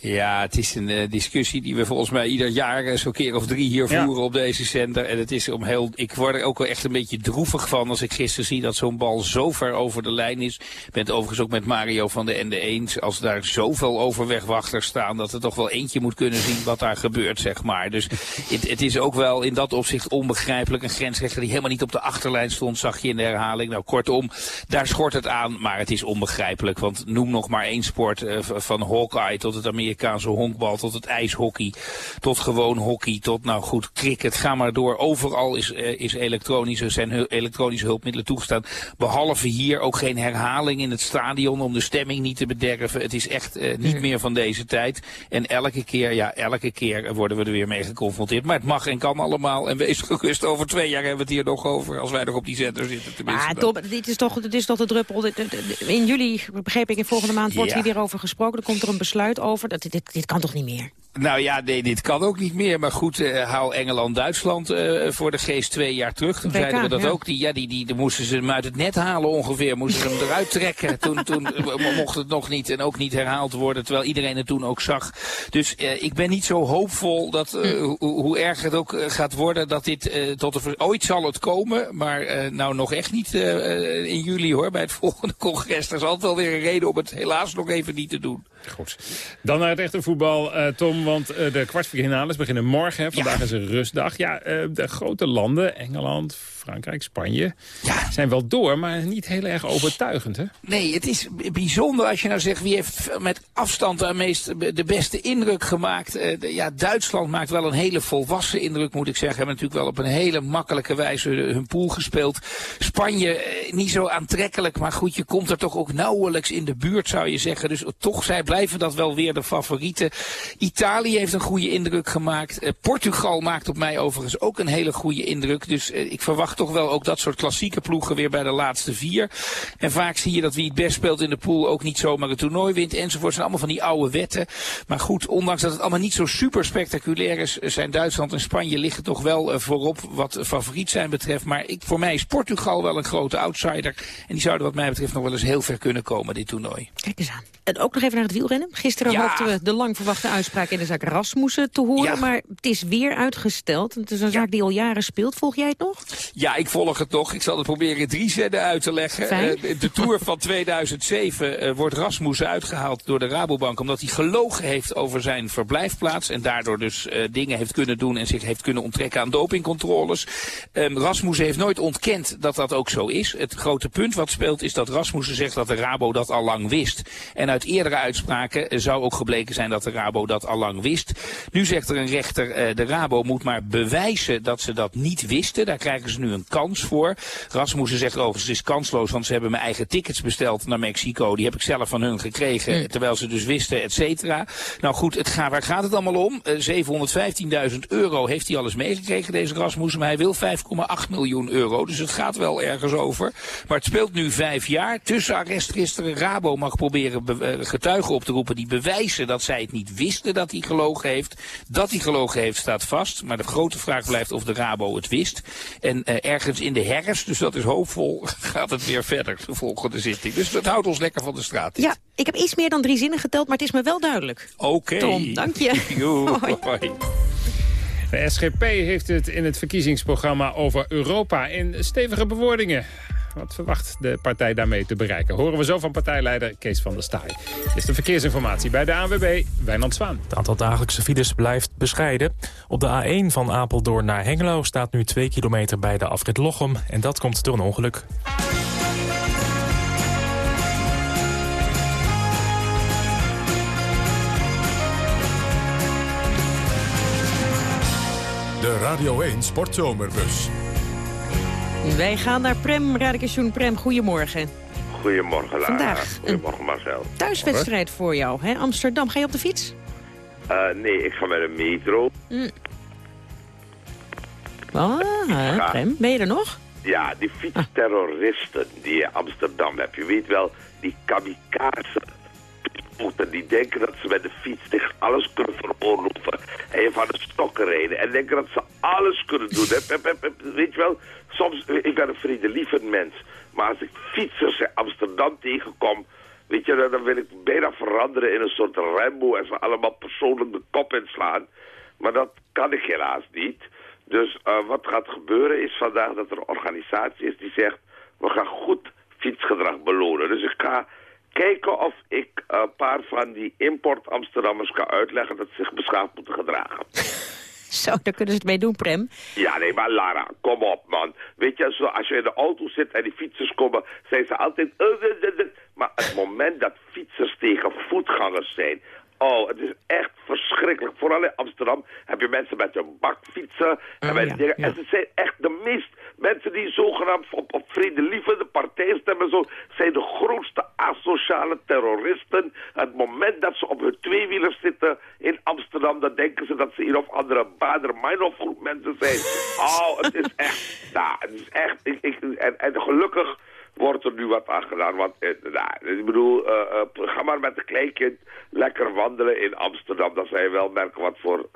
Speaker 35: Ja, het is een uh, discussie die we volgens mij ieder jaar... Uh, zo'n keer of drie hier voeren op deze zender. En het is om heel... Ik word er ook wel echt een beetje droevig van... als ik gisteren zie dat zo'n bal zo ver over de lijn is. Ik ben het overigens ook met Mario van de Ende eens. Als daar zoveel overwegwachters staan... dat het toch wel eentje moet kunnen zien wat daar gebeurt, zeg maar. Dus het, het, is ook wel in dat opzicht onbegrijpelijk. Een grensrechter die helemaal niet op de achterlijn stond, zag je in de herhaling. Nou, kortom, daar schort het aan, maar het is onbegrijpelijk. Want noem nog maar één sport, uh, van Hawkeye tot het Amerikaanse honkbal, tot het ijshockey, tot gewoon hockey, tot nou goed, cricket. Ga maar door. Overal is, uh, is elektronische, zijn elektronische hulpmiddelen toegestaan. Behalve hier ook geen herhaling in het stadion om de stemming niet te bederven. Het is echt uh, niet meer van deze tijd. En elke keer, ja, elke keer worden we er weer mee geconfronteerd. Maar het mag en kan allemaal. En wees gerust, over twee jaar hebben we het hier nog over. Als wij nog op die zender zitten.
Speaker 8: Tenminste. Ja, Tom, dit is toch, dit is toch de druppel. In juli, begreep ik, in volgende maand wordt hier weer over gesproken. Er komt er een besluit over. Dat, dit, dit kan toch niet meer?
Speaker 35: Nou ja, nee, dit kan ook niet meer. Maar goed, uh, haal Engeland-Duitsland uh, voor de geest twee jaar terug. Toen zeiden we dat ook. Die, ja, die, die, die, moesten ze hem uit het net halen ongeveer. Moesten ze hem eruit trekken. *laughs* toen, toen mocht het nog niet en ook niet herhaald worden. Terwijl iedereen het toen ook zag. Dus uh, ik ben niet zo hoopvol dat, hm. hoe erg het ook gaat worden, dat dit tot de... Ooit zal het komen, maar nou nog echt niet in juli hoor. Bij het *laughs* volgende congres. Er is altijd wel weer een reden om het helaas nog even niet te doen.
Speaker 9: Goed. Dan naar het echte voetbal, uh, Want uh, de kwartfinales beginnen morgen. Hè. Vandaag is een rustdag. Ja, uh, de grote landen, Engeland, Frankrijk, Spanje, ja. zijn wel door, maar niet heel erg overtuigend. Hè?
Speaker 35: Nee, het is bijzonder als je nou zegt wie heeft met afstand de, meest, de beste indruk gemaakt. Uh, ja, Duitsland maakt wel een hele volwassen indruk, moet ik zeggen. Hebben natuurlijk wel op een hele makkelijke wijze hun pool gespeeld. Spanje uh, niet zo aantrekkelijk, maar goed, je komt er toch ook nauwelijks in de buurt, zou je zeggen. Dus toch, zij blijven dat wel weer de favorieten. Italië heeft een goede indruk gemaakt. Uh, Portugal maakt op mij overigens ook een hele goede indruk. Dus ik verwacht toch wel ook dat soort klassieke ploegen weer bij de laatste vier. En vaak zie je dat wie het best speelt in de pool ook niet zomaar een toernooi wint enzovoort. Het zijn allemaal van die oude wetten. Maar goed, ondanks dat het allemaal niet zo super spectaculair is, zijn Duitsland en Spanje liggen toch wel uh, voorop wat favoriet zijn betreft. Maar ik, voor mij is Portugal wel een grote outsider. En die zouden wat mij betreft nog wel eens heel ver kunnen komen, dit toernooi.
Speaker 8: Kijk eens aan. En ook nog even naar het wielrennen. Gisteren
Speaker 35: Ja.
Speaker 8: hoopten we de lang verwachte uitspraak in de zaak Rasmussen te horen.
Speaker 35: Ja.
Speaker 8: Maar het is weer uitgesteld. Het is een zaak die al jaren speelt. Volg jij het nog?
Speaker 35: Ja, ik volg het nog. Ik zal het proberen in drie zinnen uit te leggen. Eh, de Tour van 2007 eh, wordt Rasmussen uitgehaald door de Rabobank... omdat hij gelogen heeft over zijn verblijfplaats... en daardoor dus eh, dingen heeft kunnen doen en zich heeft kunnen onttrekken aan dopingcontroles. Ehm, Rasmussen heeft nooit ontkend dat dat ook zo is. Het grote punt wat speelt is dat Rasmussen zegt dat de Rabo dat al lang wist. En uit eerdere uitspraken zou ook gebleken zijn dat de Rabo dat al lang wist. Nu zegt er een rechter, de Rabo moet maar bewijzen dat ze dat niet wisten. Daar krijgen ze nu een kans voor. Rasmussen zegt overigens, het is kansloos, want ze hebben mijn eigen tickets besteld naar Mexico. Die heb ik zelf van hun gekregen, terwijl ze dus wisten, et cetera. Nou goed, het gaat, waar gaat het allemaal om? Eh, 715.000 euro heeft hij alles meegekregen, deze Rasmussen. Maar hij wil 5,8 miljoen euro, dus het gaat wel ergens over. Maar het speelt nu vijf jaar. Tussen arrest gisteren, Rabo mag proberen be- eh, getuigen op te roepen die bewijzen dat zij het niet wisten dat hij gelogen heeft. Dat hij gelogen heeft staat vast. Maar de grote vraag blijft of de Rabo het wist. En eh, ergens in de herfst, dus dat is hoopvol, *laughs* gaat het weer verder, de volgende zitting. Dus dat houdt ons lekker van de straat.
Speaker 8: Ja, ik heb iets meer dan drie zinnen geteld, maar het is me wel duidelijk.
Speaker 35: Oké.
Speaker 8: Tom, dank je. *laughs*
Speaker 35: Joe,
Speaker 8: Hoi.
Speaker 35: hoi.
Speaker 9: De SGP heeft het in het verkiezingsprogramma over Europa in stevige bewoordingen. Wat verwacht de partij daarmee te bereiken? Horen we zo van partijleider Kees van der Staaij. Dit is de verkeersinformatie bij de ANWB, Wijnand Zwaan.
Speaker 30: Het aantal dagelijkse files blijft bescheiden. Op de A1 van Apeldoorn naar Hengelo staat nu 2 kilometer bij de afrit Lochem. En dat komt door een ongeluk.
Speaker 1: De Radio 1 Sportzomerbus.
Speaker 8: Wij gaan naar Prem, Radikation Prem. Goedemorgen.
Speaker 26: Goedemorgen, Lara.
Speaker 8: Vandaag
Speaker 26: Goedemorgen, Marcel.
Speaker 8: Thuiswedstrijd voor jou, hè? Amsterdam. Ga je op de fiets?
Speaker 26: Eh, nee, ik ga met een metro.
Speaker 8: Mm. Ah, hè. Prem. Ben je er nog?
Speaker 26: Ja, die fietsterroristen die je in Amsterdam hebt. Je weet wel, die kamikaze die denken dat ze met de fiets zich alles kunnen veroorloven. En je van de stokken rijden. En denken dat ze alles kunnen doen. Weet je wel, soms, ik ben een vredelievend mens. Maar als ik fietsers in Amsterdam tegenkom... Weet je, dan- wil ik bijna veranderen in een soort Rambo... en ze allemaal persoonlijk de kop inslaan. Maar dat kan ik helaas niet. Dus eh, wat gaat gebeuren is vandaag dat er een organisatie is die zegt... we gaan goed fietsgedrag belonen. Dus ik ga kijken of ik eh, een paar van die import-Amsterdammers kan uitleggen... dat ze zich beschaafd moeten gedragen. *laughs*
Speaker 8: Zo, daar kunnen ze het mee doen, Prem.
Speaker 26: Ja, nee, maar Lara, kom op, man. Weet je, zo, als je in de auto zit en die fietsers komen, zijn ze altijd... eh, eh, eh. Maar het moment dat fietsers tegen voetgangers zijn... Oh, het is echt verschrikkelijk. Vooral in Amsterdam heb je mensen met een bakfietsen. En,
Speaker 8: Oh, ja,
Speaker 26: dingen.
Speaker 8: ja.
Speaker 26: en ze zijn echt de meest... Mensen die zogenaamd op, op vredelievende partij stemmen... Zo, zijn de grootste asociale terroristen. Het moment dat ze op hun tweewielers zitten in Amsterdam... dan denken ze dat ze een of andere bader meinhof groep mensen zijn. Oh, het is echt... *laughs* Nou, het is echt... Ik, ik, en, en gelukkig wordt er nu wat aan gedaan. Want eh, nou, ik bedoel, eh, eh, ga maar met een kleinkind lekker wandelen in Amsterdam. Dan je wel merken wat voor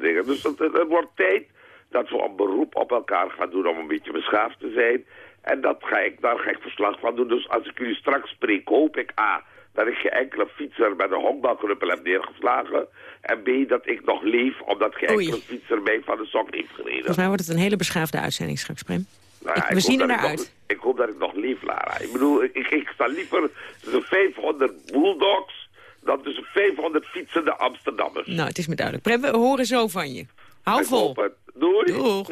Speaker 26: dingen. Dus het wordt tijd dat we een beroep op elkaar gaan doen om een beetje beschaafd te zijn. En dat ga ik, daar ga ik verslag van doen. Dus als ik jullie straks spreek, hoop ik A, dat ik geen enkele fietser met een honkbalknuppel heb neergeslagen. En B, dat ik nog leef, omdat geen
Speaker 8: Oei.
Speaker 26: enkele fietser mij van de sok heeft gereden.
Speaker 8: Volgens mij wordt het een hele beschaafde uitzending straks, Prem.
Speaker 26: Nou ja,
Speaker 8: Ik- we zien er naar
Speaker 26: nog-
Speaker 8: uit.
Speaker 26: ik hoop dat ik nog leef, Lara. Ik bedoel, ik, ik, ik sta liever tussen 500 bulldogs dan tussen 500 fietsende Amsterdammers.
Speaker 8: Nou, het is me duidelijk. Prem, we horen zo van je. Hou
Speaker 26: Ik
Speaker 8: vol.
Speaker 26: Doei.
Speaker 8: Doeg.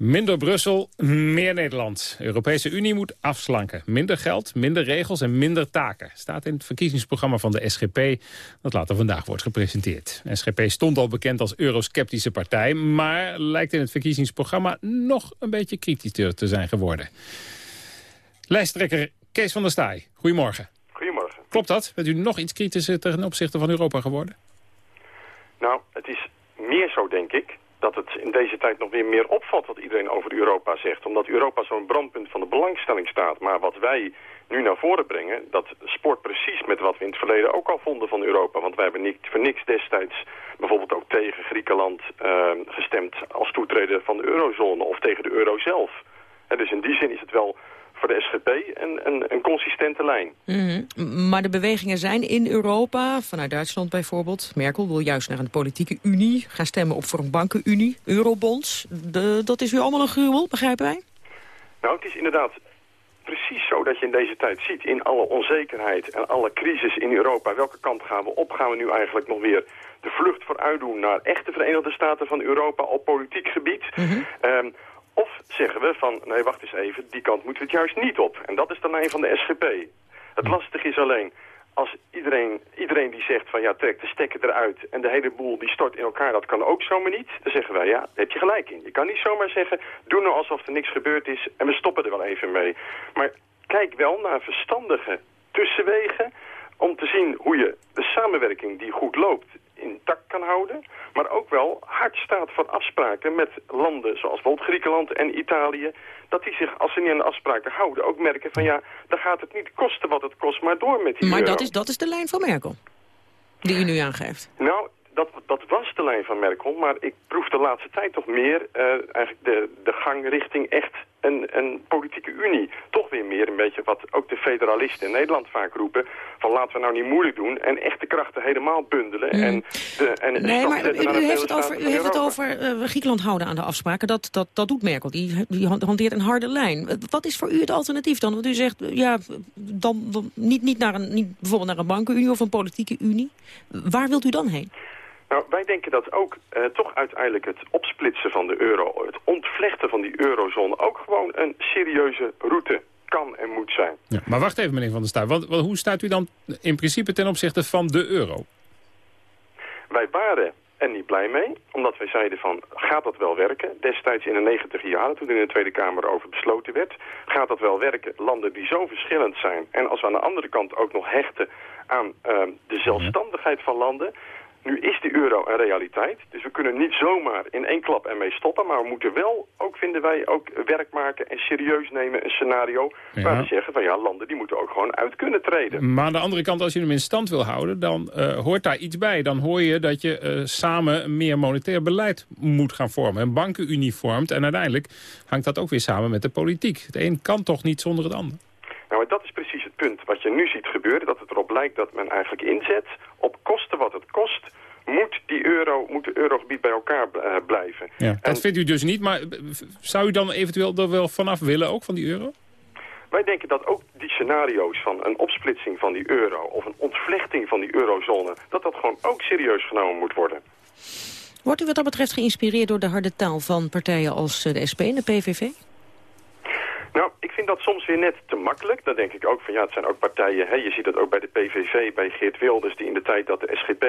Speaker 9: Minder Brussel, meer Nederland. De Europese Unie moet afslanken. Minder geld, minder regels en minder taken. Staat in het verkiezingsprogramma van de SGP... dat later vandaag wordt gepresenteerd. De SGP stond al bekend als eurosceptische partij... maar lijkt in het verkiezingsprogramma nog een beetje kritischer te zijn geworden. Lijsttrekker Kees van der Staaij, goedemorgen.
Speaker 36: Goedemorgen.
Speaker 9: Klopt dat? Bent u nog iets kritischer ten opzichte van Europa geworden?
Speaker 36: Nou, het is meer zo, denk ik. Dat het in deze tijd nog weer meer opvalt wat iedereen over Europa zegt. Omdat Europa zo'n brandpunt van de belangstelling staat. Maar wat wij nu naar voren brengen, dat sport precies met wat we in het verleden ook al vonden van Europa. Want wij hebben niet voor niks destijds bijvoorbeeld ook tegen Griekenland uh, gestemd als toetreden van de eurozone of tegen de euro zelf. En dus in die zin is het wel voor de SGP een, een, een consistente lijn.
Speaker 8: Mhm. Maar de bewegingen zijn in Europa, vanuit Duitsland bijvoorbeeld. Merkel wil juist naar een politieke unie, gaan stemmen op voor een bankenunie, eurobonds. De, dat is u allemaal een gruwel, begrijpen wij?
Speaker 36: Nou, het is inderdaad precies zo dat je in deze tijd ziet... in alle onzekerheid en alle crisis in Europa... welke kant gaan we op? Gaan we nu eigenlijk nog weer de vlucht vooruit doen... naar echte Verenigde Staten van Europa op politiek gebied? Mm of zeggen we van, nee wacht eens even, die kant moeten we het juist niet op. En dat is de lijn van de SGP. Het lastige is alleen, als iedereen, iedereen die zegt van ja, trek de stekker eruit en de hele boel die stort in elkaar, dat kan ook zomaar niet. Dan zeggen wij ja, daar heb je gelijk in. Je kan niet zomaar zeggen, doe nou alsof er niks gebeurd is en we stoppen er wel even mee. Maar kijk wel naar verstandige tussenwegen om te zien hoe je de samenwerking die goed loopt intact kan houden. Maar ook wel hard staat voor afspraken met landen zoals bijvoorbeeld Griekenland en Italië. Dat die zich, als ze niet aan de afspraken houden, ook merken van ja, dan gaat het niet kosten wat het kost, maar door met die
Speaker 8: Maar
Speaker 36: euro.
Speaker 8: dat is, dat is de lijn van Merkel, die u nu aangeeft.
Speaker 36: Nou, dat, dat was de lijn van Merkel, maar ik proef de laatste tijd toch meer uh, eigenlijk de, de gang richting echt een, een politieke unie. Toch weer meer een beetje wat ook de federalisten in Nederland vaak roepen. Van laten we nou niet moeilijk doen en echt de krachten helemaal bundelen.
Speaker 8: Mm.
Speaker 36: En de, en
Speaker 8: nee, maar u, u heeft het over, u heeft het over uh, Griekenland houden aan de afspraken. Dat, dat, dat doet Merkel. Die, die hanteert een harde lijn. Wat is voor u het alternatief dan? Want u zegt, ja, dan, dan niet, niet, naar een, niet bijvoorbeeld naar een bankenunie of een politieke unie. Waar wilt u dan heen?
Speaker 36: Nou, wij denken dat ook uh, toch uiteindelijk het opsplitsen van de euro, het ontvlechten van die eurozone, ook gewoon een serieuze route kan en moet zijn.
Speaker 9: Ja, maar wacht even, meneer Van der Staaij. Want, want, hoe staat u dan in principe ten opzichte van de euro?
Speaker 36: Wij waren er niet blij mee, omdat wij zeiden van, gaat dat wel werken? Destijds in de negentig jaren, toen in de Tweede Kamer over besloten werd, gaat dat wel werken? Landen die zo verschillend zijn en als we aan de andere kant ook nog hechten aan uh, de zelfstandigheid van landen, nu is de euro een realiteit, dus we kunnen niet zomaar in één klap ermee stoppen. Maar we moeten wel, ook vinden wij, ook werk maken en serieus nemen een scenario... Ja. waar we zeggen van ja, landen die moeten ook gewoon uit kunnen treden.
Speaker 9: Maar aan de andere kant, als je hem in stand wil houden, dan uh, hoort daar iets bij. Dan hoor je dat je uh, samen meer monetair beleid moet gaan vormen. Een bankenunie vormt en uiteindelijk hangt dat ook weer samen met de politiek. Het een kan toch niet zonder het ander?
Speaker 36: Nou, dat is precies punt wat je nu ziet gebeuren. Dat het erop lijkt dat men eigenlijk inzet op kosten wat het kost moet die euro, moet de eurogebied bij elkaar uh, blijven.
Speaker 9: Ja, dat en, vindt u dus niet, maar zou u dan eventueel er wel vanaf willen ook van die euro?
Speaker 36: Wij denken dat ook die scenario's van een opsplitsing van die euro... of een ontvlechting van die eurozone... dat dat gewoon ook serieus genomen moet worden.
Speaker 8: Wordt u wat dat betreft geïnspireerd door de harde taal van partijen als de SP en de PVV?
Speaker 36: Nou, ik vind dat soms weer net te makkelijk. Dan denk ik ook van ja, het zijn ook partijen. Hè, je ziet dat ook bij de PVV, bij Geert Wilders, die in de tijd dat de SGP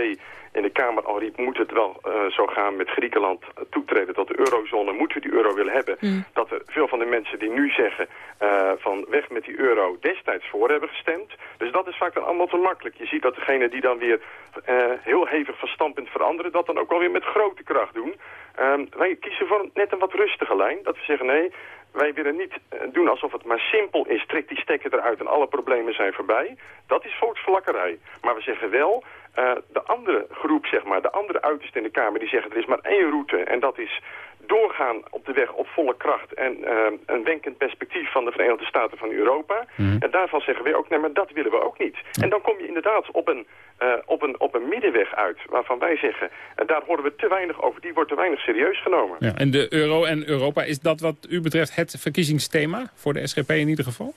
Speaker 36: in de Kamer al riep, moet het wel uh, zo gaan met Griekenland toetreden tot de eurozone, moeten we die euro willen hebben. Mm. Dat er veel van de mensen die nu zeggen uh, van weg met die euro destijds voor hebben gestemd. Dus dat is vaak dan allemaal te makkelijk. Je ziet dat degene die dan weer uh, heel hevig van standpunt veranderen, dat dan ook wel weer met grote kracht doen. Um, wij kiezen voor net een wat rustige lijn. Dat we zeggen nee, wij willen niet doen alsof het maar simpel is. Trek die stekker eruit en alle problemen zijn voorbij. Dat is volksvlakkerij. Maar we zeggen wel, uh, de andere groep, zeg maar, de andere uiterste in de Kamer... die zeggen er is maar één route en dat is doorgaan op de weg op volle kracht... en uh, een wenkend perspectief van de Verenigde Staten van Europa. Mm. En daarvan zeggen we ook, nee, maar dat willen we ook niet. En dan kom je inderdaad op een, uh, op een, op een middenweg uit... waarvan wij zeggen, uh, daar horen we te weinig over. Die wordt te weinig serieus genomen.
Speaker 9: Ja, en de euro en Europa, is dat wat u betreft het verkiezingsthema... voor de SGP in ieder geval?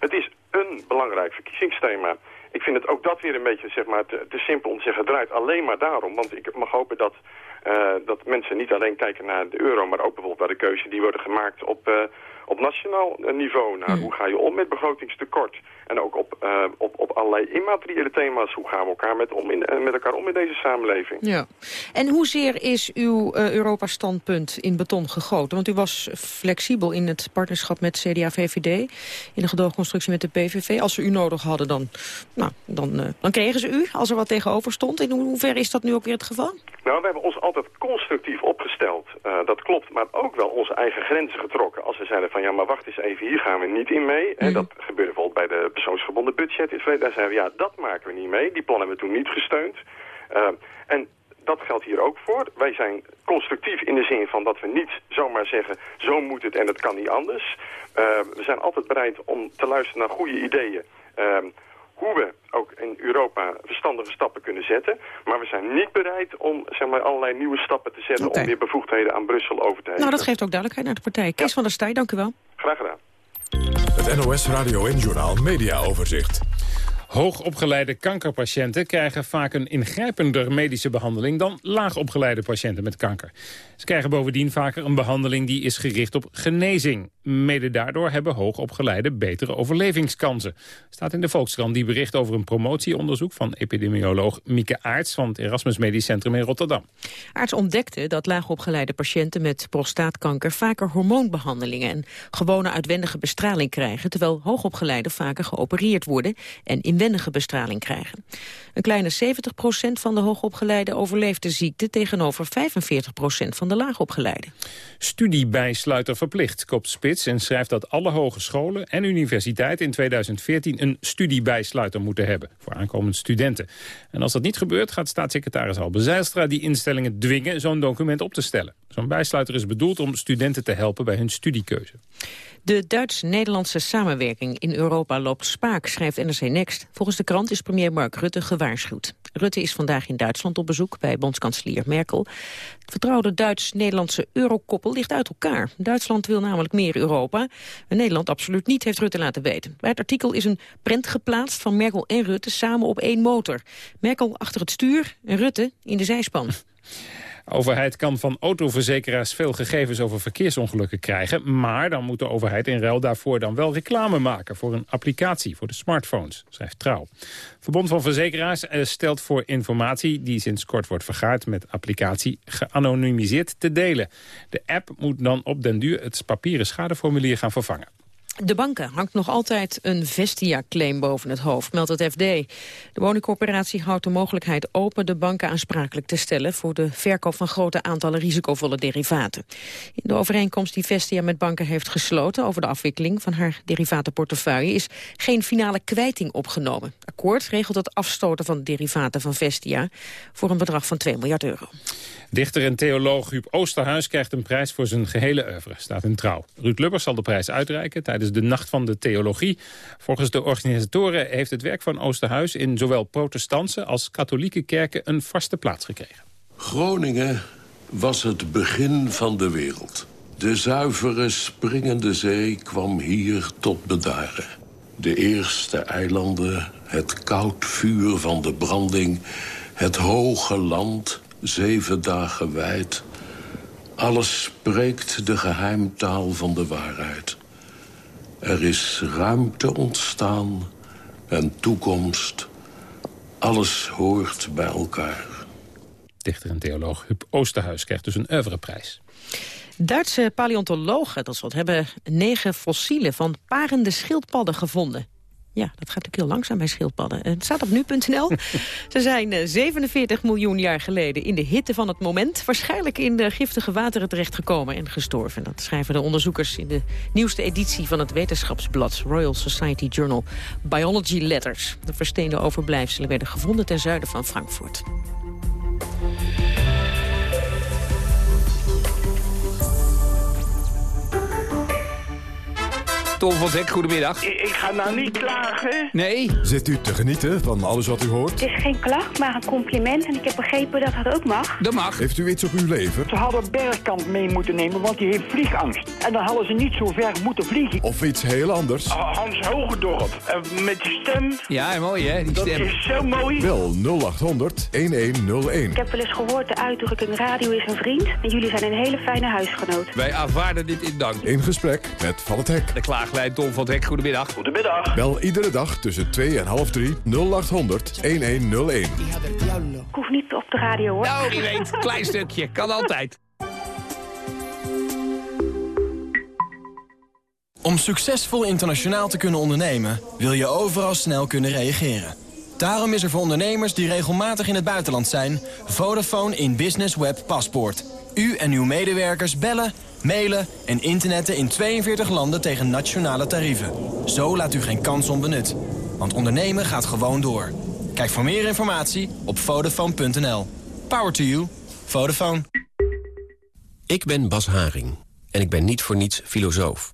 Speaker 36: Het is een belangrijk verkiezingsthema. Ik vind het ook dat weer een beetje zeg maar, te, te simpel om te zeggen... draait alleen maar daarom. Want ik mag hopen dat, uh, dat mensen niet alleen kijken naar de euro... maar ook bijvoorbeeld naar de keuze die worden gemaakt op, uh, op nationaal niveau. Naar mm. hoe ga je om met begrotingstekort? En ook op, uh, op, op allerlei immateriële thema's. Hoe gaan we elkaar met, om in, met elkaar om in deze samenleving?
Speaker 8: Ja. En hoezeer is uw uh, Europa-standpunt in beton gegoten? Want u was flexibel in het partnerschap met CDA-VVD. In de gedoogconstructie met de PVV. Als ze u nodig hadden, dan, nou, dan, uh, dan kregen ze u. Als er wat tegenover stond. In hoeverre is dat nu ook weer het geval?
Speaker 36: Nou, we hebben ons altijd constructief opgesteld gesteld. Eh, dat klopt, maar ook wel onze eigen grenzen getrokken. Als we zeiden van ja, maar wacht eens even, hier gaan we niet in mee. En dat gebeurde bijvoorbeeld bij de persoonsgebonden budget. Daar zeiden we ja, dat maken we niet mee. Die plannen hebben we toen niet gesteund. Uh, en dat geldt hier ook voor. Wij zijn constructief in de zin van dat we niet zomaar zeggen... zo moet het en het kan niet anders. Uh, we zijn altijd bereid om te luisteren naar goede ideeën. Uh, hoe we ook in Europa verstandige stappen kunnen zetten. Maar we zijn niet bereid om zeg maar, allerlei nieuwe stappen te zetten... om weer bevoegdheden aan Brussel over te geven.
Speaker 8: Nou, dat geeft ook duidelijkheid naar de partij. Kees van der Staaij, dank u wel.
Speaker 36: Graag gedaan.
Speaker 1: Het NOS Radio en Journaal Media Overzicht.
Speaker 9: Hoogopgeleide kankerpatiënten krijgen vaak een ingrijpender medische behandeling dan laagopgeleide patiënten met kanker. Ze krijgen bovendien vaker een behandeling die is gericht op genezing. Mede daardoor hebben hoogopgeleide betere overlevingskansen. Staat in de Volkskrant die bericht over een promotieonderzoek van epidemioloog Mieke Aarts van het Erasmus Medisch Centrum in Rotterdam.
Speaker 8: Aarts ontdekte dat laagopgeleide patiënten met prostaatkanker vaker hormoonbehandelingen en gewone uitwendige bestraling krijgen, terwijl hoogopgeleide vaker geopereerd worden en inwendige bestraling krijgen. Een kleine 70% van de hoogopgeleide overleeft de ziekte tegenover 45% van de laagopgeleide.
Speaker 9: Studiebijsluiter verplicht, kopt Spits en schrijft dat alle hogescholen en universiteiten in 2014 een studiebijsluiter moeten hebben voor aankomende studenten. En als dat niet gebeurt gaat staatssecretaris Albe Zijlstra die instellingen dwingen zo'n document op te stellen. Zo'n bijsluiter is bedoeld om studenten te helpen bij hun studiekeuze.
Speaker 8: De Duits-Nederlandse samenwerking in Europa loopt spaak, schrijft NRC Next. Volgens de krant is premier Mark Rutte gewaarschuwd. Rutte is vandaag in Duitsland op bezoek bij bondskanselier Merkel. Het vertrouwde Duits-Nederlandse eurokoppel ligt uit elkaar. Duitsland wil namelijk meer Europa. En Nederland absoluut niet, heeft Rutte laten weten. Bij het artikel is een prent geplaatst van Merkel en Rutte samen op één motor. Merkel achter het stuur en Rutte in de zijspan.
Speaker 9: Overheid kan van autoverzekeraars veel gegevens over verkeersongelukken krijgen. Maar dan moet de overheid in ruil daarvoor dan wel reclame maken voor een applicatie voor de smartphones, schrijft Trouw. Verbond van Verzekeraars eh, stelt voor informatie die sinds kort wordt vergaard met applicatie geanonimiseerd te delen. De app moet dan op den duur het papieren schadeformulier gaan vervangen.
Speaker 8: De banken hangt nog altijd een Vestia-claim boven het hoofd, meldt het FD. De woningcorporatie houdt de mogelijkheid open de banken aansprakelijk te stellen voor de verkoop van grote aantallen risicovolle derivaten. In de overeenkomst die Vestia met banken heeft gesloten over de afwikkeling van haar derivatenportefeuille is geen finale kwijting opgenomen. Akkoord regelt het afstoten van derivaten van Vestia voor een bedrag van 2 miljard euro.
Speaker 9: Dichter en theoloog Huub Oosterhuis krijgt een prijs voor zijn gehele oeuvre, staat in trouw. Ruud Lubbers zal de prijs uitreiken tijdens de Nacht van de Theologie. Volgens de organisatoren heeft het werk van Oosterhuis in zowel protestantse als katholieke kerken een vaste plaats gekregen.
Speaker 37: Groningen was het begin van de wereld. De zuivere, springende zee kwam hier tot bedaren. De eerste eilanden, het koud vuur van de branding... het hoge land zeven dagen wijd. Alles spreekt de geheimtaal van de waarheid. Er is ruimte ontstaan en toekomst. Alles hoort bij elkaar.
Speaker 9: Dichter en theoloog Huub Oosterhuis krijgt dus een oeuvreprijs.
Speaker 8: Duitse paleontologen dat hebben negen fossielen van parende schildpadden gevonden. Ja, dat gaat natuurlijk heel langzaam bij schildpadden. Het staat op nu.nl. *laughs* Ze zijn 47 eh, miljoen jaar geleden in de hitte van het moment... waarschijnlijk in de giftige wateren terechtgekomen en gestorven. Dat schrijven de onderzoekers in de nieuwste editie van het wetenschapsblad... Royal Society Journal Biology Letters. De versteende overblijfselen werden gevonden ten zuiden van Frankfurt.
Speaker 35: Tom van Zek, goedemiddag.
Speaker 38: Ik, ik, ga nou niet klagen.
Speaker 35: Nee?
Speaker 1: Zit u te genieten van alles wat u hoort?
Speaker 39: Het is geen klacht, maar een compliment. En ik heb begrepen dat dat ook mag.
Speaker 35: Dat mag.
Speaker 1: Heeft u iets op uw leven?
Speaker 38: Ze hadden Bergkamp mee moeten nemen, want die heeft vliegangst. En dan hadden ze niet zo ver moeten vliegen.
Speaker 1: Of iets heel anders?
Speaker 38: Hans Hogendorp. Uh, met die stem.
Speaker 35: Ja, mooi hè, die stem.
Speaker 38: Dat is zo mooi.
Speaker 1: Wel 0800 1101.
Speaker 39: Ik heb wel eens gehoord de uitdrukking radio is een vriend. En jullie zijn een hele fijne huisgenoot.
Speaker 35: Wij aanvaarden dit in dank.
Speaker 1: In gesprek met Van het Hek.
Speaker 35: De klaaglijn Tom van het Hek, goedemiddag.
Speaker 38: Goedemiddag.
Speaker 1: Bel iedere dag tussen 2 en half 3 0800 1101. Ik
Speaker 39: hoef niet op de radio hoor.
Speaker 35: Nou, wie weet, klein stukje, kan altijd.
Speaker 40: Om succesvol internationaal te kunnen ondernemen... wil je overal snel kunnen reageren.
Speaker 6: Daarom is er voor ondernemers die regelmatig in het buitenland zijn... Vodafone in Business Web Paspoort. U en uw medewerkers bellen, mailen en internetten in 42 landen tegen nationale tarieven. Zo laat u geen kans onbenut. Want ondernemen gaat gewoon door. Kijk voor meer informatie op Vodafone.nl. Power to you. Vodafone.
Speaker 41: Ik ben Bas Haring en ik ben niet voor niets filosoof.